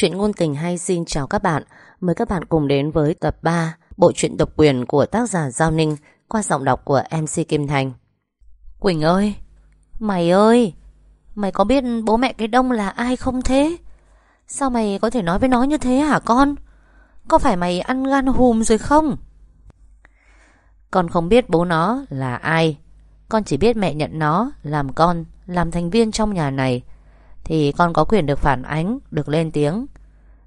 Chuyện ngôn tình hay xin chào các bạn. Mời các bạn cùng đến với tập 3 Bộ truyện độc quyền của tác giả Giao Ninh Qua giọng đọc của MC Kim Thành. Quỳnh ơi! Mày ơi! Mày có biết bố mẹ cái đông là ai không thế? Sao mày có thể nói với nó như thế hả con? Có phải mày ăn gan hùm rồi không? Con không biết bố nó là ai. Con chỉ biết mẹ nhận nó Làm con Làm thành viên trong nhà này thì con có quyền được phản ánh, Được lên tiếng.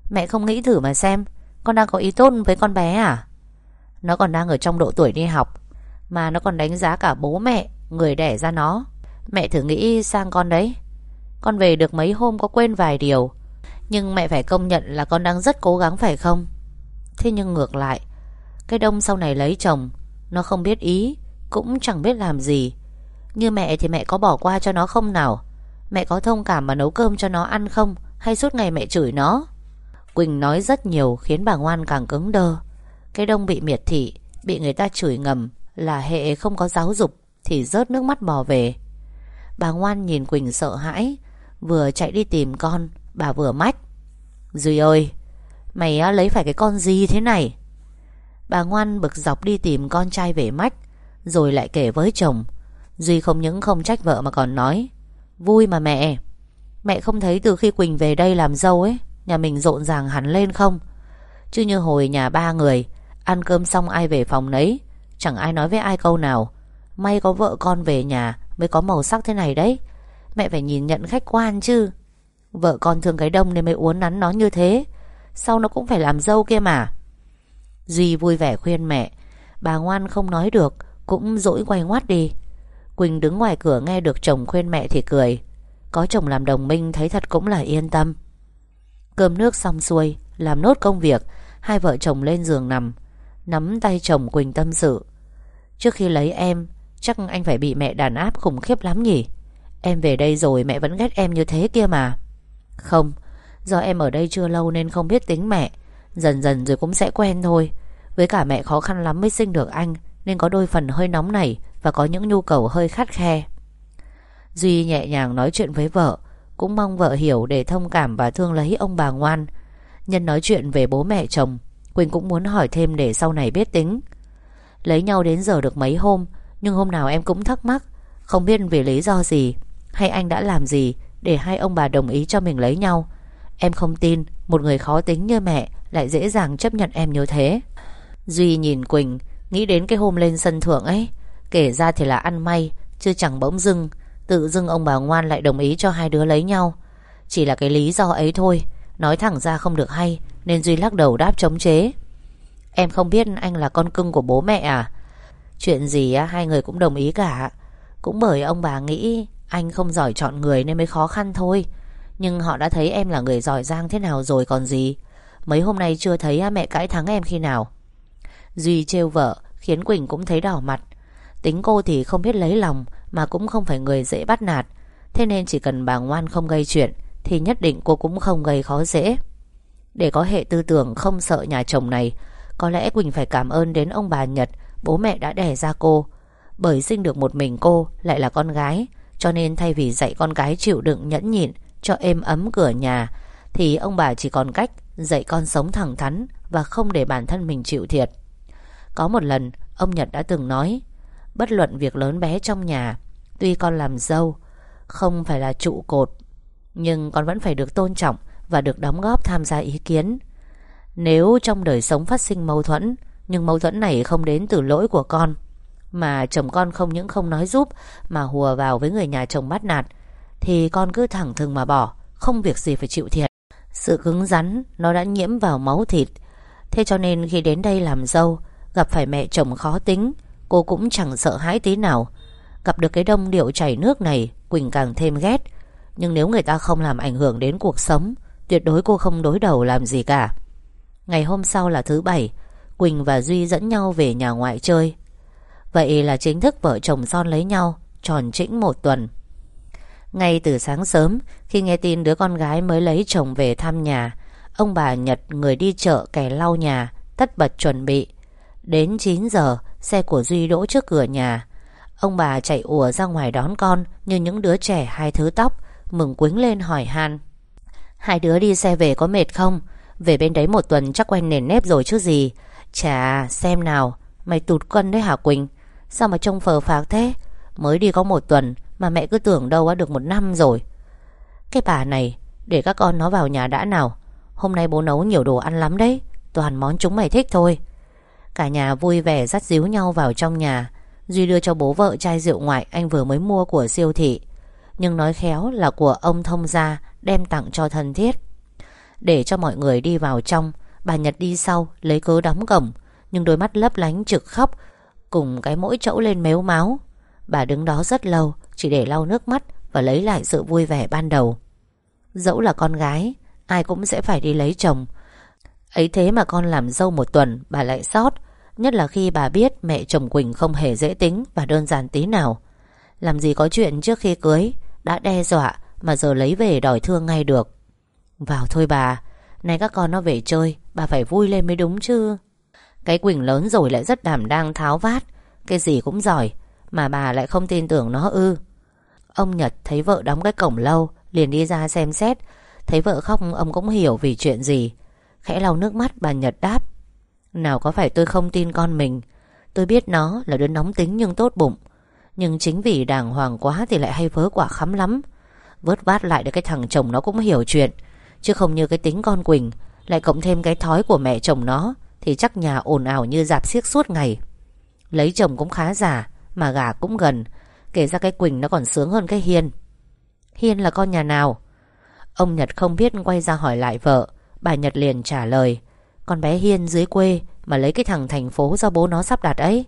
Mẹ không nghĩ thử mà xem, Con đang có ý tốt với con bé à? Nó còn đang ở trong độ tuổi đi học, Mà nó còn đánh giá cả bố mẹ, Người đẻ ra nó. Mẹ thử nghĩ sang con đấy. Con về được mấy hôm có quên vài điều, Nhưng mẹ phải công nhận là con đang rất cố gắng phải không? Thế nhưng ngược lại, Cái đông sau này lấy chồng, Nó không biết ý, Cũng chẳng biết làm gì. Như mẹ thì mẹ có bỏ qua cho nó không nào? Mẹ có thông cảm mà nấu cơm cho nó ăn không? Hay suốt ngày mẹ chửi nó? Quỳnh nói rất nhiều, khiến bà ngoan càng cứng đơ. Cái đông bị miệt thị, Bị người ta chửi ngầm Là hệ không có giáo dục Thì rớt nước mắt bò về. Bà ngoan nhìn Quỳnh sợ hãi, Vừa chạy đi tìm con, Bà vừa mách. Duy ơi, Mày lấy phải cái con gì thế này? Bà ngoan bực dọc đi tìm con trai về mách, Rồi lại kể với chồng. Duy không những không trách vợ mà còn nói Vui mà mẹ. Mẹ không thấy từ khi Quỳnh về đây làm dâu ấy, Nhà mình rộn ràng hẳn lên không? Chứ như hồi nhà ba người, Ăn cơm xong ai về phòng nấy, Chẳng ai nói với ai câu nào. May có vợ con về nhà Mới có màu sắc thế này đấy. Mẹ phải nhìn nhận khách quan chứ. Vợ con thương cái đông nên mới uốn nắn nó như thế. Sau nó cũng phải làm dâu kia mà. Duy vui vẻ khuyên mẹ, Bà ngoan không nói được, Cũng dỗi quay ngoắt đi. Quỳnh đứng ngoài cửa nghe được chồng khuyên mẹ thì cười. Có chồng làm đồng minh thấy thật cũng là yên tâm. Cơm nước xong xuôi, Làm nốt công việc, Hai vợ chồng lên giường nằm, Nắm tay chồng Quỳnh tâm sự. Trước khi lấy em, Chắc anh phải bị mẹ đàn áp khủng khiếp lắm nhỉ? Em về đây rồi mẹ vẫn ghét em như thế kia mà. Không, Do em ở đây chưa lâu nên không biết tính mẹ. Dần dần rồi cũng sẽ quen thôi. Với cả mẹ khó khăn lắm mới sinh được anh, Nên có đôi phần hơi nóng này và có những nhu cầu hơi khắt khe. Duy nhẹ nhàng nói chuyện với vợ, Cũng mong vợ hiểu để thông cảm và thương lấy ông bà ngoan. Nhân nói chuyện về bố mẹ chồng, Quỳnh cũng muốn hỏi thêm để sau này biết tính. Lấy nhau đến giờ được mấy hôm, Nhưng hôm nào em cũng thắc mắc, Không biết vì lý do gì, Hay anh đã làm gì Để hai ông bà đồng ý cho mình lấy nhau. Em không tin, Một người khó tính như mẹ Lại dễ dàng chấp nhận em như thế. Duy nhìn Quỳnh, Nghĩ đến cái hôm lên sân thượng ấy Kể ra thì là ăn may, Chứ chẳng bỗng dưng, Tự dưng ông bà ngoan lại đồng ý cho hai đứa lấy nhau. Chỉ là cái lý do ấy thôi, Nói thẳng ra không được hay, Nên Duy lắc đầu đáp chống chế. Em không biết anh là con cưng của bố mẹ à? Chuyện gì á, Hai người cũng đồng ý cả. Cũng bởi ông bà nghĩ Anh không giỏi chọn người nên mới khó khăn thôi. Nhưng họ đã thấy em là người giỏi giang thế nào rồi còn gì? Mấy hôm nay chưa thấy mẹ cãi thắng em khi nào? Duy trêu vợ, Khiến Quỳnh cũng thấy đỏ mặt. Tính cô thì không biết lấy lòng, Mà cũng không phải người dễ bắt nạt. Thế nên chỉ cần bà ngoan không gây chuyện, Thì nhất định cô cũng không gây khó dễ. Để có hệ tư tưởng không sợ nhà chồng này, Có lẽ Quỳnh phải cảm ơn đến ông bà Nhật, Bố mẹ đã đẻ ra cô. Bởi sinh được một mình cô Lại là con gái, Cho nên thay vì dạy con gái chịu đựng nhẫn nhịn Cho êm ấm cửa nhà, Thì ông bà chỉ còn cách Dạy con sống thẳng thắn Và không để bản thân mình chịu thiệt. Có một lần, Ông Nhật đã từng nói Bất luận việc lớn bé trong nhà, Tuy con làm dâu, Không phải là trụ cột, Nhưng con vẫn phải được tôn trọng Và được đóng góp tham gia ý kiến. Nếu trong đời sống phát sinh mâu thuẫn, Nhưng mâu thuẫn này không đến từ lỗi của con, Mà chồng con không những không nói giúp Mà hùa vào với người nhà chồng bắt nạt, Thì con cứ thẳng thừng mà bỏ, Không việc gì phải chịu thiệt. Sự cứng rắn, Nó đã nhiễm vào máu thịt. Thế cho nên khi đến đây làm dâu, Gặp phải mẹ chồng khó tính Cô cũng chẳng sợ hãi tí nào. Gặp được cái đông điệu chảy nước này, Quỳnh càng thêm ghét. Nhưng nếu người ta không làm ảnh hưởng đến cuộc sống, Tuyệt đối cô không đối đầu làm gì cả. Ngày hôm sau là thứ bảy, Quỳnh và Duy dẫn nhau về nhà ngoại chơi. Vậy là chính thức vợ chồng son lấy nhau, Tròn trĩnh một tuần. Ngay từ sáng sớm, Khi nghe tin đứa con gái mới lấy chồng về thăm nhà, Ông bà Nhật người đi chợ kẻ lau nhà, Tất bật chuẩn bị. Đến 9 giờ Xe của Duy đỗ trước cửa nhà. Ông bà chạy ùa ra ngoài đón con, Như những đứa trẻ hai thứ tóc, Mừng quính lên hỏi han. Hai đứa đi xe về có mệt không? Về bên đấy một tuần chắc quen nền nếp rồi chứ gì. Chà, xem nào, Mày tụt cân đấy hả Quỳnh? Sao mà trông phờ phạc thế? Mới đi có một tuần Mà mẹ cứ tưởng đâu đã được một năm rồi. Cái bà này, Để các con nó vào nhà đã nào. Hôm nay bố nấu nhiều đồ ăn lắm đấy, Toàn món chúng mày thích thôi. Cả nhà vui vẻ dắt díu nhau vào trong nhà. Duy đưa cho bố vợ chai rượu ngoại Anh vừa mới mua của siêu thị. Nhưng nói khéo là của ông thông gia, Đem tặng cho thân thiết. Để cho mọi người đi vào trong, Bà Nhật đi sau, lấy cớ đóng cổng. Nhưng đôi mắt lấp lánh trực khóc, Cùng cái mũi chỗ lên mếu máu. Bà đứng đó rất lâu, Chỉ để lau nước mắt Và lấy lại sự vui vẻ ban đầu. Dẫu là con gái, Ai cũng sẽ phải đi lấy chồng. Ấy thế mà con làm dâu một tuần, Bà lại sót Nhất là khi bà biết mẹ chồng Quỳnh không hề dễ tính Và đơn giản tí nào. Làm gì có chuyện trước khi cưới, Đã đe dọa mà giờ lấy về đòi thương ngay được. Vào thôi bà, nay các con nó về chơi, Bà phải vui lên mới đúng chứ. Cái Quỳnh lớn rồi lại rất đảm đang tháo vát, Cái gì cũng giỏi, Mà bà lại không tin tưởng nó ư. Ông Nhật thấy vợ đóng cái cổng lâu, Liền đi ra xem xét, Thấy vợ khóc ông cũng hiểu vì chuyện gì. Khẽ lau nước mắt bà Nhật đáp nào có phải tôi không tin con mình? Tôi biết nó là đứa nóng tính nhưng tốt bụng. Nhưng chính vì đàng hoàng quá Thì lại hay vớ quả khắm lắm. Vớt vát lại được cái thằng chồng nó cũng hiểu chuyện. Chứ không như cái tính con Quỳnh, Lại cộng thêm cái thói của mẹ chồng nó, Thì chắc nhà ồn ào như dạp xiếc suốt ngày. Lấy chồng cũng khá giả Mà gả cũng gần. Kể ra cái Quỳnh nó còn sướng hơn cái Hiên. Hiên là con nhà nào? Ông Nhật không biết quay ra hỏi lại vợ. Bà Nhật liền trả lời. Con bé Hiên dưới quê Mà lấy cái thằng thành phố do bố nó sắp đặt ấy.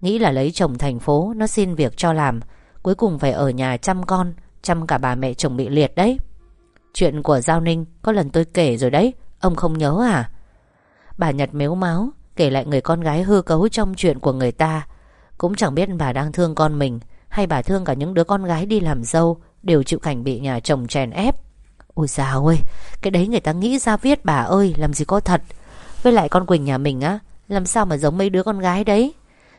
Nghĩ là lấy chồng thành phố, Nó xin việc cho làm, Cuối cùng phải ở nhà chăm con, Chăm cả bà mẹ chồng bị liệt đấy. Chuyện của Giao Ninh Có lần tôi kể rồi đấy, Ông không nhớ à? Bà Nhật mếu máu, Kể lại người con gái hư cấu trong chuyện của người ta. Cũng chẳng biết bà đang thương con mình, Hay bà thương cả những đứa con gái đi làm dâu, Đều chịu cảnh bị nhà chồng chèn ép. Ôi dào ơi, Cái đấy người ta nghĩ ra viết bà ơi, Làm gì có thật. Với lại con Quỳnh nhà mình á, Làm sao mà giống mấy đứa con gái đấy?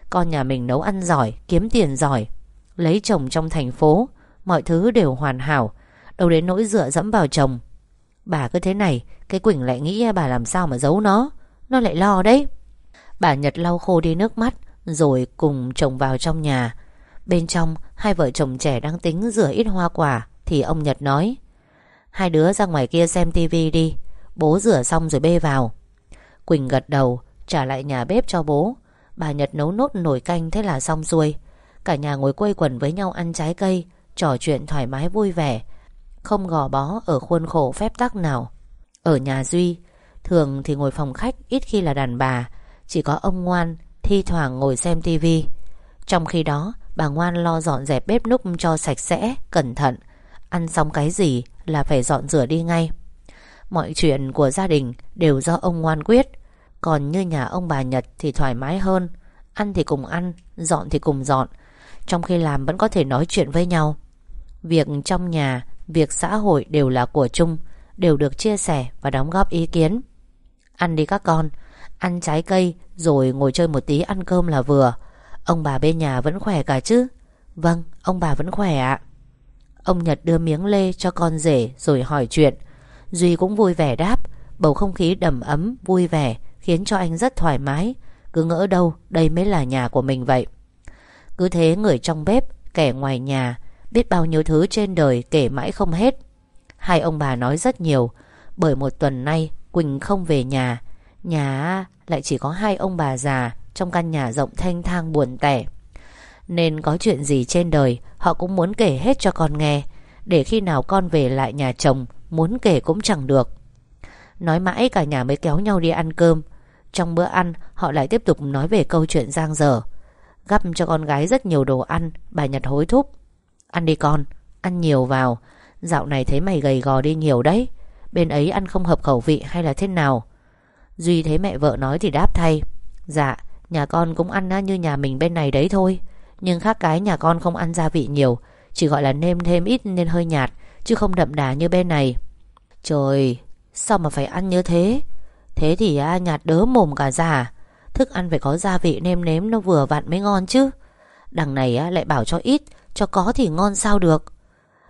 Con nhà mình nấu ăn giỏi, Kiếm tiền giỏi, Lấy chồng trong thành phố, Mọi thứ đều hoàn hảo, Đâu đến nỗi dựa dẫm vào chồng. Bà cứ thế này, Cái Quỳnh lại nghĩ bà làm sao mà giấu nó Nó lại lo đấy. Bà Nhật lau khô đi nước mắt, Rồi cùng chồng vào trong nhà. Bên trong, hai vợ chồng trẻ đang tính rửa ít hoa quả, Thì ông Nhật nói, Hai đứa ra ngoài kia xem tivi đi, Bố rửa xong rồi bê vào. Quỳnh gật đầu, Trả lại nhà bếp cho bố. Bà Nhật nấu nốt nồi canh thế là xong xuôi. Cả nhà ngồi quây quần với nhau ăn trái cây, Trò chuyện thoải mái vui vẻ. Không gò bó ở khuôn khổ phép tắc nào. Ở nhà Duy, Thường thì ngồi phòng khách ít khi là đàn bà. Chỉ có ông ngoan, Thi thoảng ngồi xem tivi Trong khi đó, bà ngoan lo dọn dẹp bếp núc cho sạch sẽ, Cẩn thận. Ăn xong cái gì là phải dọn rửa đi ngay. Mọi chuyện của gia đình Đều do ông ngoan quyết Còn như nhà ông bà Nhật thì thoải mái hơn Ăn thì cùng ăn Dọn thì cùng dọn Trong khi làm vẫn có thể nói chuyện với nhau Việc trong nhà, việc xã hội đều là của chung, đều được chia sẻ và đóng góp ý kiến. Ăn đi các con, ăn trái cây rồi ngồi chơi một tí ăn cơm là vừa. Ông bà bên nhà vẫn khỏe cả chứ? Vâng, ông bà vẫn khỏe ạ. Ông Nhật đưa miếng lê cho con rể rồi hỏi chuyện. Duy cũng vui vẻ đáp, bầu không khí đầm ấm, vui vẻ khiến cho anh rất thoải mái. Cứ ngỡ đâu đây mới là nhà của mình vậy. Cứ thế người trong bếp, kẻ ngoài nhà Biết bao nhiêu thứ trên đời kể mãi không hết Hai ông bà nói rất nhiều Bởi một tuần nay Quỳnh không về nhà Nhà lại chỉ có hai ông bà già Trong căn nhà rộng thanh thang buồn tẻ Nên có chuyện gì trên đời Họ cũng muốn kể hết cho con nghe để khi nào con về lại nhà chồng, Muốn kể cũng chẳng được. Nói mãi cả nhà mới kéo nhau đi ăn cơm. Trong bữa ăn, Họ lại tiếp tục nói về câu chuyện giang dở. Gắp cho con gái rất nhiều đồ ăn, Bà Nhật hối thúc. Ăn đi con, Ăn nhiều vào. Dạo này thấy mày gầy gò đi nhiều đấy. Bên ấy ăn không hợp khẩu vị hay là thế nào? Duy thấy mẹ vợ nói thì đáp thay. Dạ Nhà con cũng ăn như nhà mình bên này đấy thôi. Nhưng khác cái nhà con không ăn gia vị nhiều. Chỉ gọi là nêm thêm ít nên hơi nhạt Chứ không đậm đà như bên này. Trời Sao mà phải ăn như thế? Thế thì à, nhạt đớ mồm cả già Thức ăn phải có gia vị nêm nếm nó vừa vặn mới ngon chứ. Đằng này à, lại bảo cho ít cho có thì ngon sao được?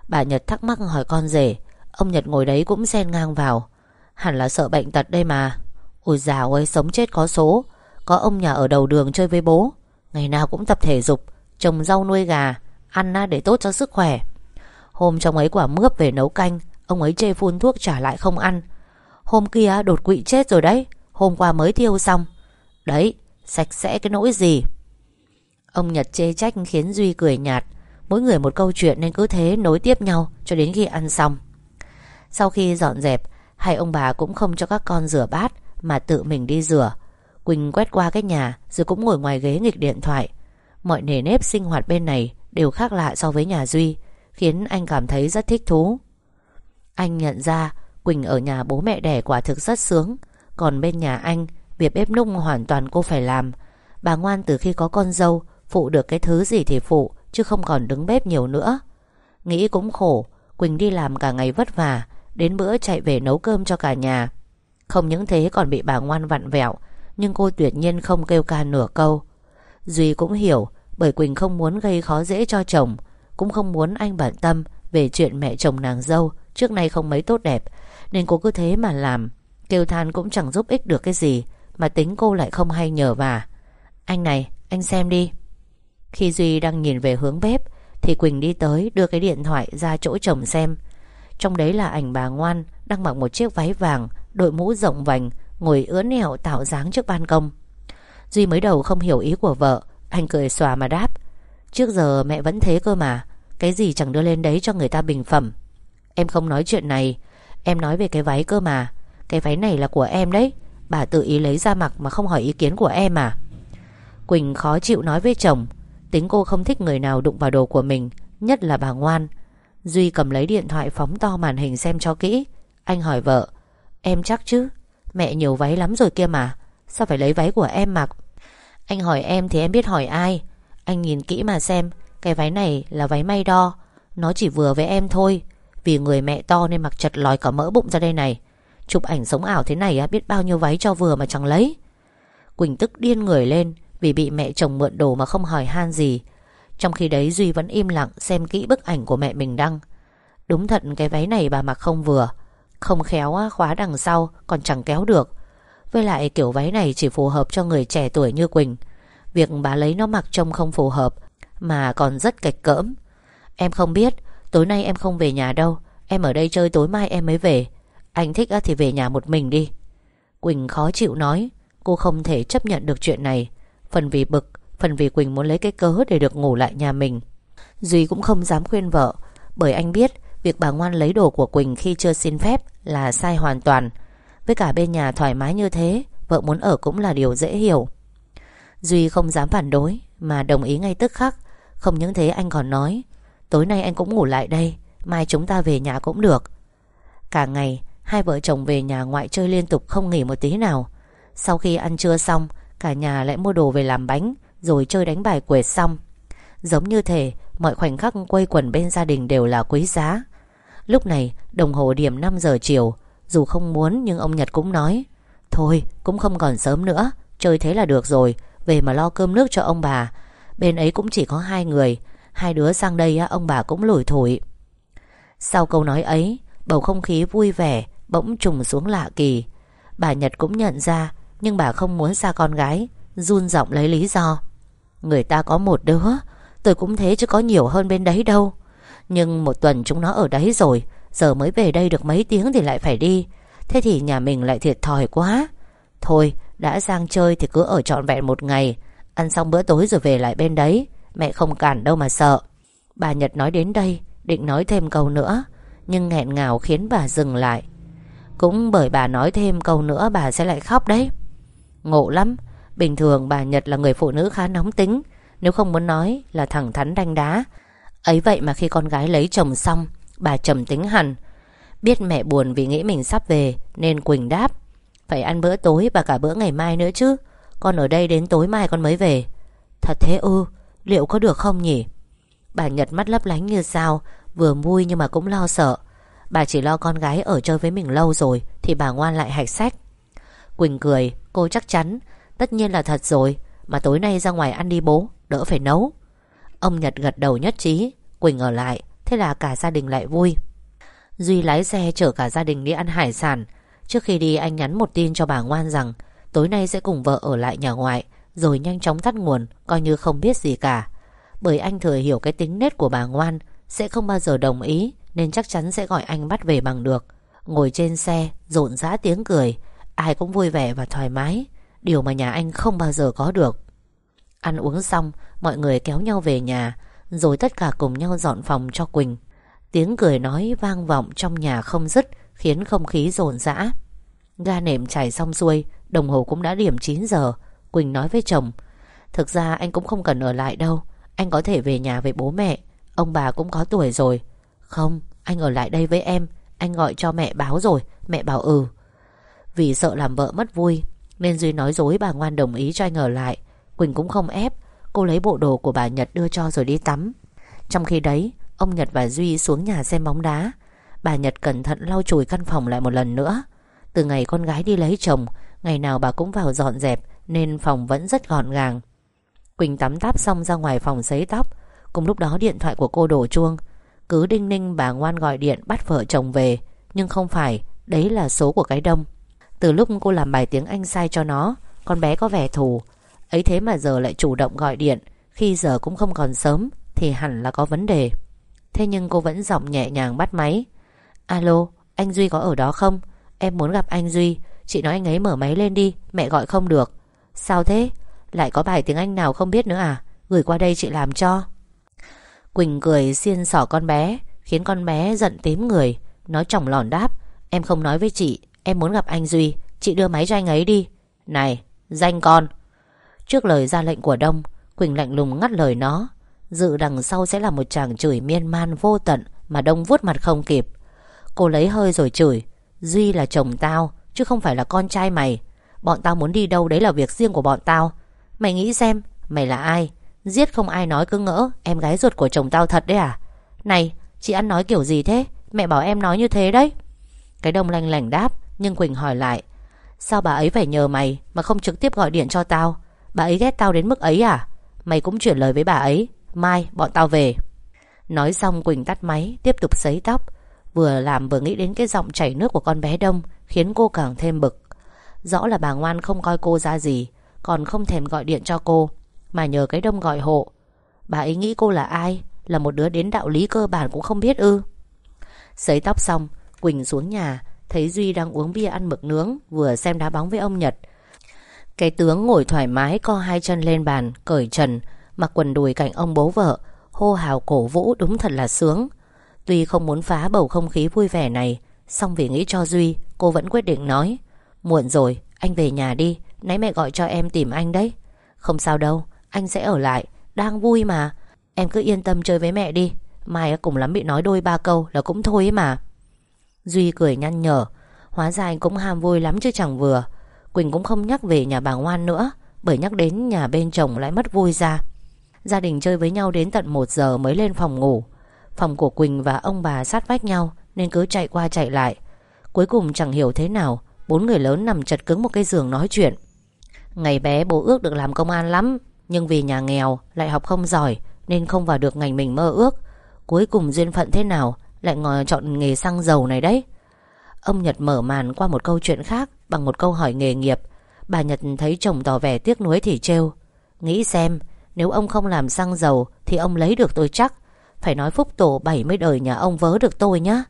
Bà Nhật thắc mắc hỏi con rể Ông Nhật ngồi đấy cũng xen ngang vào. Hẳn là sợ bệnh tật đây mà. Ôi dào ơi sống chết có số. Có ông nhà ở đầu đường chơi với bố. Ngày nào cũng tập thể dục Trồng rau nuôi gà. Ăn để tốt cho sức khỏe. Hôm trong ấy quả mướp về nấu canh, Ông ấy chê phun thuốc trả lại không ăn. Hôm kia đột quỵ chết rồi đấy, Hôm qua mới thiêu xong. Đấy, sạch sẽ cái nỗi gì? Ông Nhật chê trách khiến Duy cười nhạt. Mỗi người một câu chuyện nên cứ thế nối tiếp nhau Cho đến khi ăn xong. Sau khi dọn dẹp, Hai ông bà cũng không cho các con rửa bát Mà tự mình đi rửa. Quỳnh quét qua cái nhà Rồi cũng ngồi ngoài ghế nghịch điện thoại. Mọi nề nếp sinh hoạt bên này Đều khác lạ so với nhà Duy, Khiến anh cảm thấy rất thích thú. Anh nhận ra Quỳnh ở nhà bố mẹ đẻ quả thực rất sướng, Còn bên nhà anh, Việc bếp núc hoàn toàn cô phải làm. Bà ngoan từ khi có con dâu, Phụ được cái thứ gì thì phụ, Chứ không còn đứng bếp nhiều nữa. Nghĩ cũng khổ, Quỳnh đi làm cả ngày vất vả, Đến bữa chạy về nấu cơm cho cả nhà. Không những thế còn bị bà ngoan vặn vẹo, Nhưng cô tuyệt nhiên không kêu ca nửa câu. Duy cũng hiểu bởi Quỳnh không muốn gây khó dễ cho chồng Cũng không muốn anh bận tâm Về chuyện mẹ chồng nàng dâu. Trước nay không mấy tốt đẹp Nên cô cứ thế mà làm. Kêu than cũng chẳng giúp ích được cái gì Mà tính cô lại không hay nhờ vả Anh này, anh xem đi. Khi Duy đang nhìn về hướng bếp Thì Quỳnh đi tới đưa cái điện thoại ra chỗ chồng xem. Trong đấy là ảnh bà ngoan Đang mặc một chiếc váy vàng Đội mũ rộng vành Ngồi ướn nẹo tạo dáng trước ban công. Duy mới đầu không hiểu ý của vợ anh cười xòa mà đáp, Trước giờ mẹ vẫn thế cơ mà, Cái gì chẳng đưa lên đấy cho người ta bình phẩm. Em không nói chuyện này, Em nói về cái váy cơ mà. Cái váy này là của em đấy, Bà tự ý lấy ra mặc mà không hỏi ý kiến của em à? Quỳnh khó chịu nói với chồng, Tính cô không thích người nào đụng vào đồ của mình, Nhất là bà ngoan. Duy cầm lấy điện thoại phóng to màn hình xem cho kỹ. Anh hỏi vợ, Em chắc chứ? Mẹ nhiều váy lắm rồi kia mà, Sao phải lấy váy của em mặc? Anh hỏi em thì em biết hỏi ai. Anh nhìn kỹ mà xem, Cái váy này là váy may đo. Nó chỉ vừa với em thôi, Vì người mẹ to nên mặc chật lòi cả mỡ bụng ra đây này. Chụp ảnh sống ảo thế này Biết bao nhiêu váy cho vừa mà chẳng lấy. Quỳnh tức điên người lên, Vì bị mẹ chồng mượn đồ mà không hỏi han gì. Trong khi đấy Duy vẫn im lặng Xem kỹ bức ảnh của mẹ mình đăng. Đúng thật, cái váy này bà mặc không vừa. Không khéo khóa đằng sau, Còn chẳng kéo được. Với lại kiểu váy này chỉ phù hợp cho người trẻ tuổi như Quỳnh. Việc bà lấy nó mặc trông không phù hợp, Mà còn rất cạch cỡm. Em không biết, Tối nay em không về nhà đâu. Em ở đây chơi tối mai em mới về. Anh thích thì về nhà một mình đi. Quỳnh khó chịu nói, Cô không thể chấp nhận được chuyện này. Phần vì bực, Phần vì Quỳnh muốn lấy cái cớ để được ngủ lại nhà mình. Duy cũng không dám khuyên vợ, Bởi anh biết Việc bà ngoan lấy đồ của Quỳnh khi chưa xin phép Là sai hoàn toàn. Với cả bên nhà thoải mái như thế, Vợ muốn ở cũng là điều dễ hiểu. Duy không dám phản đối, Mà đồng ý ngay tức khắc. Không những thế, anh còn nói, Tối nay anh cũng ngủ lại đây, Mai chúng ta về nhà cũng được. Cả ngày, Hai vợ chồng về nhà ngoại chơi liên tục không nghỉ một tí nào. Sau khi ăn trưa xong, Cả nhà lại mua đồ về làm bánh, Rồi chơi đánh bài quệt xong. Giống như thể mọi khoảnh khắc quây quần bên gia đình đều là quý giá. Lúc này, đồng hồ điểm 5 giờ chiều dù không muốn nhưng ông Nhật cũng nói, Thôi, cũng không còn sớm nữa, Chơi thế là được rồi, Về mà lo cơm nước cho ông bà. Bên ấy cũng chỉ có hai người, Hai đứa sang đây ông bà cũng lủi thổi Sau câu nói ấy, Bầu không khí vui vẻ Bỗng trùng xuống lạ kỳ. Bà Nhật cũng nhận ra, Nhưng bà không muốn xa con gái, Run giọng lấy lý do. Người ta có một đứa, Tôi cũng thế chứ có nhiều hơn bên đấy đâu. Nhưng một tuần chúng nó ở đấy rồi Giờ mới về đây được mấy tiếng thì lại phải đi. Thế thì nhà mình lại thiệt thòi quá. Thôi, đã sang chơi thì cứ ở trọn vẹn một ngày. Ăn xong bữa tối rồi về lại bên đấy. Mẹ không cản đâu mà sợ. Bà Nhật nói đến đây, Định nói thêm câu nữa, Nhưng nghẹn ngào khiến bà dừng lại. Cũng bởi bà nói thêm câu nữa Bà sẽ lại khóc đấy. Ngộ lắm. Bình thường bà Nhật là người phụ nữ khá nóng tính. Nếu không muốn nói là thẳng thắn đanh đá. Ấy vậy mà khi con gái lấy chồng xong Bà trầm tính hẳn. Biết mẹ buồn vì nghĩ mình sắp về, Nên Quỳnh đáp, Phải ăn bữa tối và cả bữa ngày mai nữa chứ. Con ở đây đến tối mai con mới về. Thật thế ư? Liệu có được không nhỉ? Bà Nhật mắt lấp lánh như sao, Vừa vui nhưng mà cũng lo sợ. Bà chỉ lo con gái ở chơi với mình lâu rồi, Thì bà ngoan lại hạch sách. Quỳnh cười, cô chắc chắn, Tất nhiên là thật rồi, Mà tối nay ra ngoài ăn đi bố, Đỡ phải nấu. Ông Nhật gật đầu nhất trí, Quỳnh ở lại. Thế là cả gia đình lại vui. Duy lái xe chở cả gia đình đi ăn hải sản. Trước khi đi, anh nhắn một tin cho bà ngoan rằng, Tối nay sẽ cùng vợ ở lại nhà ngoại, Rồi nhanh chóng tắt nguồn, Coi như không biết gì cả. Bởi anh thừa hiểu cái tính nết của bà ngoan, Sẽ không bao giờ đồng ý, Nên chắc chắn sẽ gọi anh bắt về bằng được. Ngồi trên xe, rộn rã tiếng cười, Ai cũng vui vẻ và thoải mái. Điều mà nhà anh không bao giờ có được. Ăn uống xong, Mọi người kéo nhau về nhà. Rồi tất cả cùng nhau dọn phòng cho Quỳnh. Tiếng cười nói vang vọng trong nhà không dứt Khiến không khí rộn rã. Ga nệm chảy xong xuôi Đồng hồ cũng đã điểm 9 giờ. Quỳnh nói với chồng Thực ra anh cũng không cần ở lại đâu. Anh có thể về nhà với bố mẹ. Ông bà cũng có tuổi rồi. Không, anh ở lại đây với em. Anh gọi cho mẹ báo rồi. Mẹ bảo ừ. Vì sợ làm vợ mất vui Nên Duy nói dối bà ngoan đồng ý cho anh ở lại. Quỳnh cũng không ép Cô lấy bộ đồ của bà Nhật đưa cho rồi đi tắm. Trong khi đấy, Ông Nhật và Duy xuống nhà xem bóng đá. Bà Nhật cẩn thận lau chùi căn phòng lại một lần nữa. Từ ngày con gái đi lấy chồng, Ngày nào bà cũng vào dọn dẹp, Nên phòng vẫn rất gọn gàng. Quỳnh tắm táp xong ra ngoài phòng sấy tóc. Cùng lúc đó điện thoại của cô đổ chuông. Cứ đinh ninh bà ngoan gọi điện bắt vợ chồng về. Nhưng không phải, Đấy là số của cái đông. Từ lúc cô làm bài tiếng Anh sai cho nó, Con bé có vẻ thù. Ấy thế mà giờ lại chủ động gọi điện. Khi giờ cũng không còn sớm Thì hẳn là có vấn đề. Thế nhưng cô vẫn giọng nhẹ nhàng bắt máy. Alo, anh Duy có ở đó không? Em muốn gặp anh Duy. Chị nói anh ấy mở máy lên đi Mẹ gọi không được. Sao thế? Lại có bài tiếng Anh nào không biết nữa à? Gửi qua đây chị làm cho. Quỳnh cười xiên xỏ con bé Khiến con bé giận tím người. Nói chỏng lòn đáp Em không nói với chị Em muốn gặp anh Duy. Chị đưa máy cho anh ấy đi. Này, danh con. Trước lời ra lệnh của Đông, Quỳnh lạnh lùng ngắt lời nó, Dự đằng sau sẽ là một chàng chửi miên man vô tận Mà Đông vuốt mặt không kịp. Cô lấy hơi rồi chửi, Duy là chồng tao, Chứ không phải là con trai mày. Bọn tao muốn đi đâu đấy là việc riêng của bọn tao. Mày nghĩ xem, Mày là ai? Giết không ai nói cứ ngỡ, Em gái ruột của chồng tao thật đấy à? Này, chị ăn nói kiểu gì thế? Mẹ bảo em nói như thế đấy. Cái đông lanh lành đáp, Nhưng Quỳnh hỏi lại, Sao bà ấy phải nhờ mày Mà không trực tiếp gọi điện cho tao? Bà ấy ghét tao đến mức ấy à? Mày cũng chuyển lời với bà ấy. Mai, bọn tao về. Nói xong, Quỳnh tắt máy, Tiếp tục sấy tóc. Vừa làm vừa nghĩ đến cái giọng chảy nước của con bé Đông, Khiến cô càng thêm bực. Rõ là bà ngoan không coi cô ra gì, Còn không thèm gọi điện cho cô, Mà nhờ cái Đông gọi hộ. Bà ấy nghĩ cô là ai? Là một đứa đến đạo lý cơ bản cũng không biết ư? Sấy tóc xong, Quỳnh xuống nhà, Thấy Duy đang uống bia ăn mực nướng, Vừa xem đá bóng với ông Nhật. Cái tướng ngồi thoải mái, Co hai chân lên bàn, Cởi trần, Mặc quần đùi cạnh ông bố vợ, Hô hào cổ vũ đúng thật là sướng. Tuy không muốn phá bầu không khí vui vẻ này Xong vì nghĩ cho Duy, Cô vẫn quyết định nói, Muộn rồi, anh về nhà đi, Nãy mẹ gọi cho em tìm anh đấy. Không sao đâu, anh sẽ ở lại, Đang vui mà. Em cứ yên tâm chơi với mẹ đi, Mai cùng lắm bị nói đôi ba câu là cũng thôi ấy mà. Duy cười nhăn nhở, Hóa ra anh cũng ham vui lắm chứ chẳng vừa. Quỳnh cũng không nhắc về nhà bà ngoan nữa, Bởi nhắc đến nhà bên chồng lại mất vui ra. Gia đình chơi với nhau đến tận 1 giờ mới lên phòng ngủ. Phòng của Quỳnh và ông bà sát vách nhau, Nên cứ chạy qua chạy lại. Cuối cùng chẳng hiểu thế nào, Bốn người lớn nằm chật cứng một cái giường nói chuyện. Ngày bé bố ước được làm công an lắm, Nhưng vì nhà nghèo, Lại học không giỏi, Nên không vào được ngành mình mơ ước. Cuối cùng duyên phận thế nào, Lại ngồi chọn nghề xăng dầu này đấy. Ông Nhật mở màn qua một câu chuyện khác. Bằng một câu hỏi nghề nghiệp. Bà Nhật thấy chồng tỏ vẻ tiếc nuối thì trêu. Nghĩ xem, Nếu ông không làm xăng dầu Thì ông lấy được tôi chắc. Phải nói phúc tổ 70 đời nhà ông vớ được tôi nhá.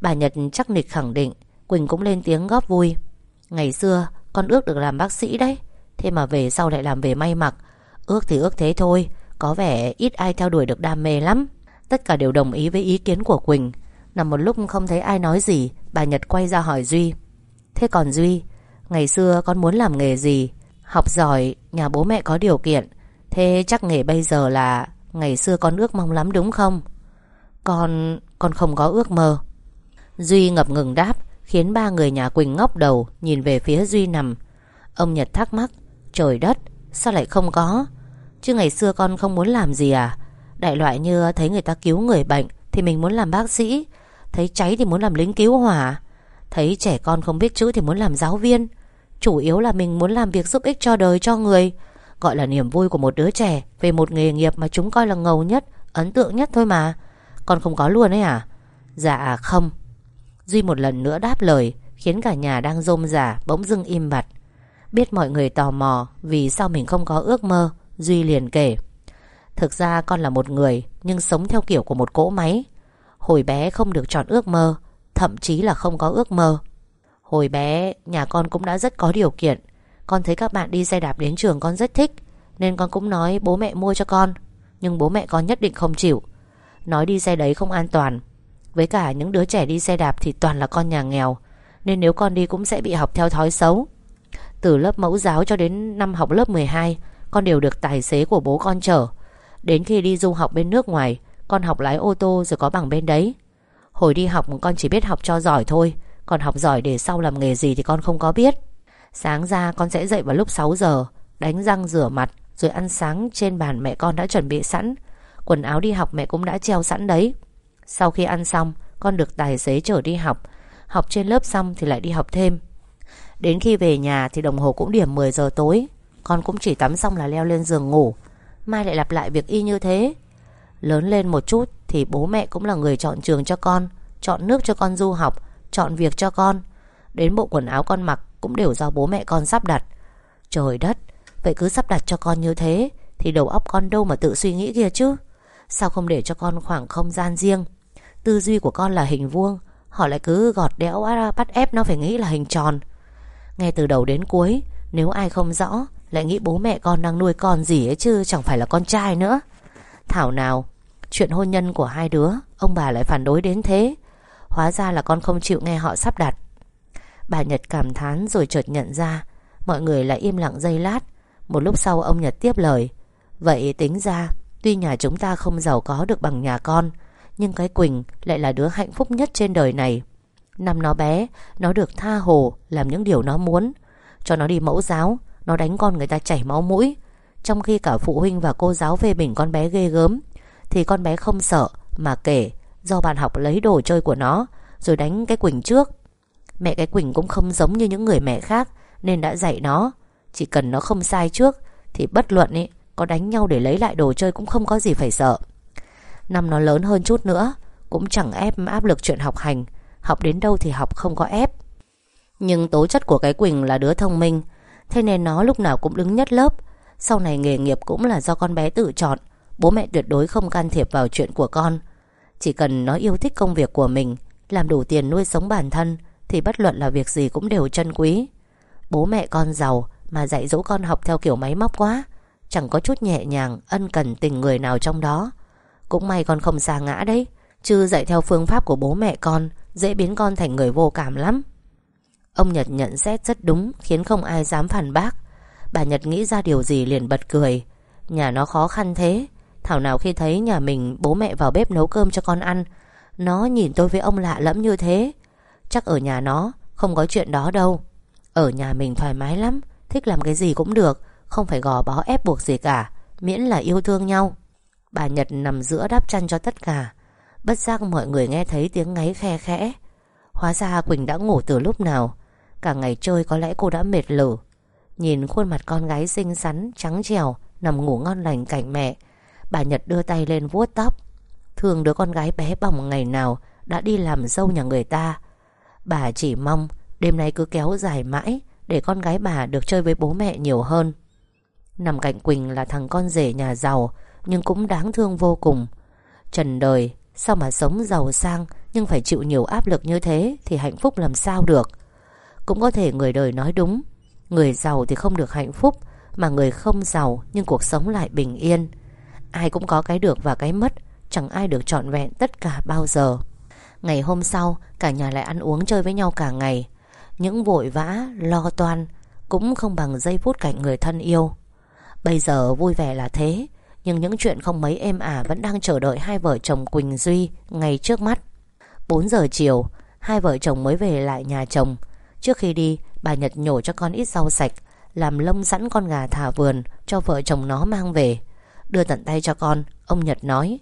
Bà Nhật chắc nịch khẳng định, Quỳnh cũng lên tiếng góp vui. Ngày xưa, con ước được làm bác sĩ đấy. Thế mà về sau lại làm về may mặc. Ước thì ước thế thôi, Có vẻ ít ai theo đuổi được đam mê lắm. Tất cả đều đồng ý với ý kiến của Quỳnh. Nằm một lúc không thấy ai nói gì, Bà Nhật quay ra hỏi Duy. Thế còn Duy Ngày xưa con muốn làm nghề gì? Học giỏi, nhà bố mẹ có điều kiện. Thế chắc nghề bây giờ là Ngày xưa con ước mong lắm đúng không? Con... con không có ước mơ. Duy ngập ngừng đáp Khiến ba người nhà Quỳnh ngóc đầu Nhìn về phía Duy nằm. Ông Nhật thắc mắc Trời đất sao lại không có? Chứ ngày xưa con không muốn làm gì à? Đại loại như thấy người ta cứu người bệnh Thì mình muốn làm bác sĩ Thấy cháy thì muốn làm lính cứu hỏa. Thấy trẻ con không biết chữ thì muốn làm giáo viên. Chủ yếu là mình muốn làm việc giúp ích cho đời, cho người. Gọi là niềm vui của một đứa trẻ Về một nghề nghiệp mà chúng coi là ngầu nhất, Ấn tượng nhất thôi mà. Con không có luôn ấy à? Dạ không. Duy một lần nữa đáp lời, Khiến cả nhà đang rôm rả, bỗng dưng im bặt. Biết mọi người tò mò Vì sao mình không có ước mơ, Duy liền kể. Thực ra con là một người, Nhưng sống theo kiểu của một cỗ máy. Hồi bé không được chọn ước mơ Thậm chí là không có ước mơ. Hồi bé, nhà con cũng đã rất có điều kiện. Con thấy các bạn đi xe đạp đến trường con rất thích, Nên con cũng nói bố mẹ mua cho con. Nhưng bố mẹ con nhất định không chịu. Nói đi xe đấy không an toàn. Với cả những đứa trẻ đi xe đạp Thì toàn là con nhà nghèo, Nên nếu con đi cũng sẽ bị học theo thói xấu. Từ lớp mẫu giáo cho đến năm học lớp 12 Con đều được tài xế của bố con chở. Đến khi đi du học bên nước ngoài, Con học lái ô tô rồi có bằng bên đấy. Hồi đi học, con chỉ biết học cho giỏi thôi. Còn học giỏi để sau làm nghề gì thì con không có biết. Sáng ra, con sẽ dậy vào lúc 6 giờ, Đánh răng rửa mặt, Rồi ăn sáng trên bàn mẹ con đã chuẩn bị sẵn. Quần áo đi học mẹ cũng đã treo sẵn đấy. Sau khi ăn xong, Con được tài xế chở đi học. Học trên lớp xong thì lại đi học thêm. Đến khi về nhà thì đồng hồ cũng điểm 10 giờ tối. Con cũng chỉ tắm xong là leo lên giường ngủ. Mai lại lặp lại việc y như thế. Lớn lên một chút thì bố mẹ cũng là người chọn trường cho con, Chọn nước cho con du học, Chọn việc cho con. Đến bộ quần áo con mặc Cũng đều do bố mẹ con sắp đặt. Trời đất, Vậy cứ sắp đặt cho con như thế Thì đầu óc con đâu mà tự suy nghĩ kia chứ? Sao không để cho con khoảng không gian riêng? Tư duy của con là hình vuông, Họ lại cứ gọt đẽo bắt ép nó phải nghĩ là hình tròn. Nghe từ đầu đến cuối, Nếu ai không rõ, Lại nghĩ bố mẹ con đang nuôi con gì ấy chứ, Chẳng phải là con trai nữa. Thảo nào Chuyện hôn nhân của hai đứa, Ông bà lại phản đối đến thế. Hóa ra là con không chịu nghe họ sắp đặt. Bà Nhật cảm thán rồi chợt nhận ra, Mọi người lại im lặng giây lát. Một lúc sau ông Nhật tiếp lời, Vậy tính ra, Tuy nhà chúng ta không giàu có được bằng nhà con, Nhưng cái Quỳnh lại là đứa hạnh phúc nhất trên đời này. Năm nó bé, Nó được tha hồ, Làm những điều nó muốn. Cho nó đi mẫu giáo, Nó đánh con người ta chảy máu mũi. Trong khi cả phụ huynh và cô giáo phê bình con bé ghê gớm thì con bé không sợ Mà kể Do bạn học lấy đồ chơi của nó Rồi đánh cái Quỳnh trước. Mẹ cái Quỳnh cũng không giống như những người mẹ khác Nên đã dạy nó. Chỉ cần nó không sai trước Thì bất luận ý, có đánh nhau để lấy lại đồ chơi Cũng không có gì phải sợ. Năm nó lớn hơn chút nữa Cũng chẳng ép áp lực chuyện học hành. Học đến đâu thì học không có ép. Nhưng tố chất của cái Quỳnh là đứa thông minh. Thế nên nó lúc nào cũng đứng nhất lớp. Sau này nghề nghiệp cũng là do con bé tự chọn. Bố mẹ tuyệt đối không can thiệp vào chuyện của con. Chỉ cần nó yêu thích công việc của mình, Làm đủ tiền nuôi sống bản thân, Thì bất luận là việc gì cũng đều trân quý. Bố mẹ con giàu Mà dạy dỗ con học theo kiểu máy móc quá, Chẳng có chút nhẹ nhàng, Ân cần tình người nào trong đó. Cũng may con không xa ngã đấy, Chứ dạy theo phương pháp của bố mẹ con, Dễ biến con thành người vô cảm lắm. Ông Nhật nhận xét rất đúng, Khiến không ai dám phản bác. Bà Nhật nghĩ ra điều gì liền bật cười. Nhà nó khó khăn thế Thảo nào khi thấy nhà mình, bố mẹ vào bếp nấu cơm cho con ăn, Nó nhìn tôi với ông lạ lẫm như thế. Chắc ở nhà nó Không có chuyện đó đâu. Ở nhà mình thoải mái lắm, Thích làm cái gì cũng được, Không phải gò bó ép buộc gì cả, Miễn là yêu thương nhau. Bà Nhật nằm giữa đắp chăn cho tất cả. Bất giác mọi người nghe thấy tiếng ngáy khe khẽ. Hóa ra Quỳnh đã ngủ từ lúc nào. Cả ngày chơi có lẽ cô đã mệt lử. Nhìn khuôn mặt con gái xinh xắn, Trắng trèo Nằm ngủ ngon lành cạnh mẹ Bà Nhật đưa tay lên vuốt tóc. Thường đứa con gái bé bỏng ngày nào Đã đi làm dâu nhà người ta. Bà chỉ mong Đêm nay cứ kéo dài mãi Để con gái bà được chơi với bố mẹ nhiều hơn. Nằm cạnh Quỳnh là thằng con rể nhà giàu, Nhưng cũng đáng thương vô cùng. Trần đời, Sao mà sống giàu sang Nhưng phải chịu nhiều áp lực như thế Thì hạnh phúc làm sao được? Cũng có thể người đời nói đúng, Người giàu thì không được hạnh phúc Mà người không giàu nhưng cuộc sống lại bình yên. Ai cũng có cái được và cái mất Chẳng ai được trọn vẹn tất cả bao giờ. Ngày hôm sau Cả nhà lại ăn uống chơi với nhau cả ngày. Những vội vã, lo toan Cũng không bằng giây phút cạnh người thân yêu. Bây giờ vui vẻ là thế Nhưng những chuyện không mấy êm ả Vẫn đang chờ đợi hai vợ chồng Quỳnh Duy Ngay trước mắt. 4 giờ chiều Hai vợ chồng mới về lại nhà chồng. Trước khi đi bà Nhật nhổ cho con ít rau sạch Làm lông sẵn con gà thả vườn Cho vợ chồng nó mang về. Đưa tận tay cho con, Ông Nhật nói.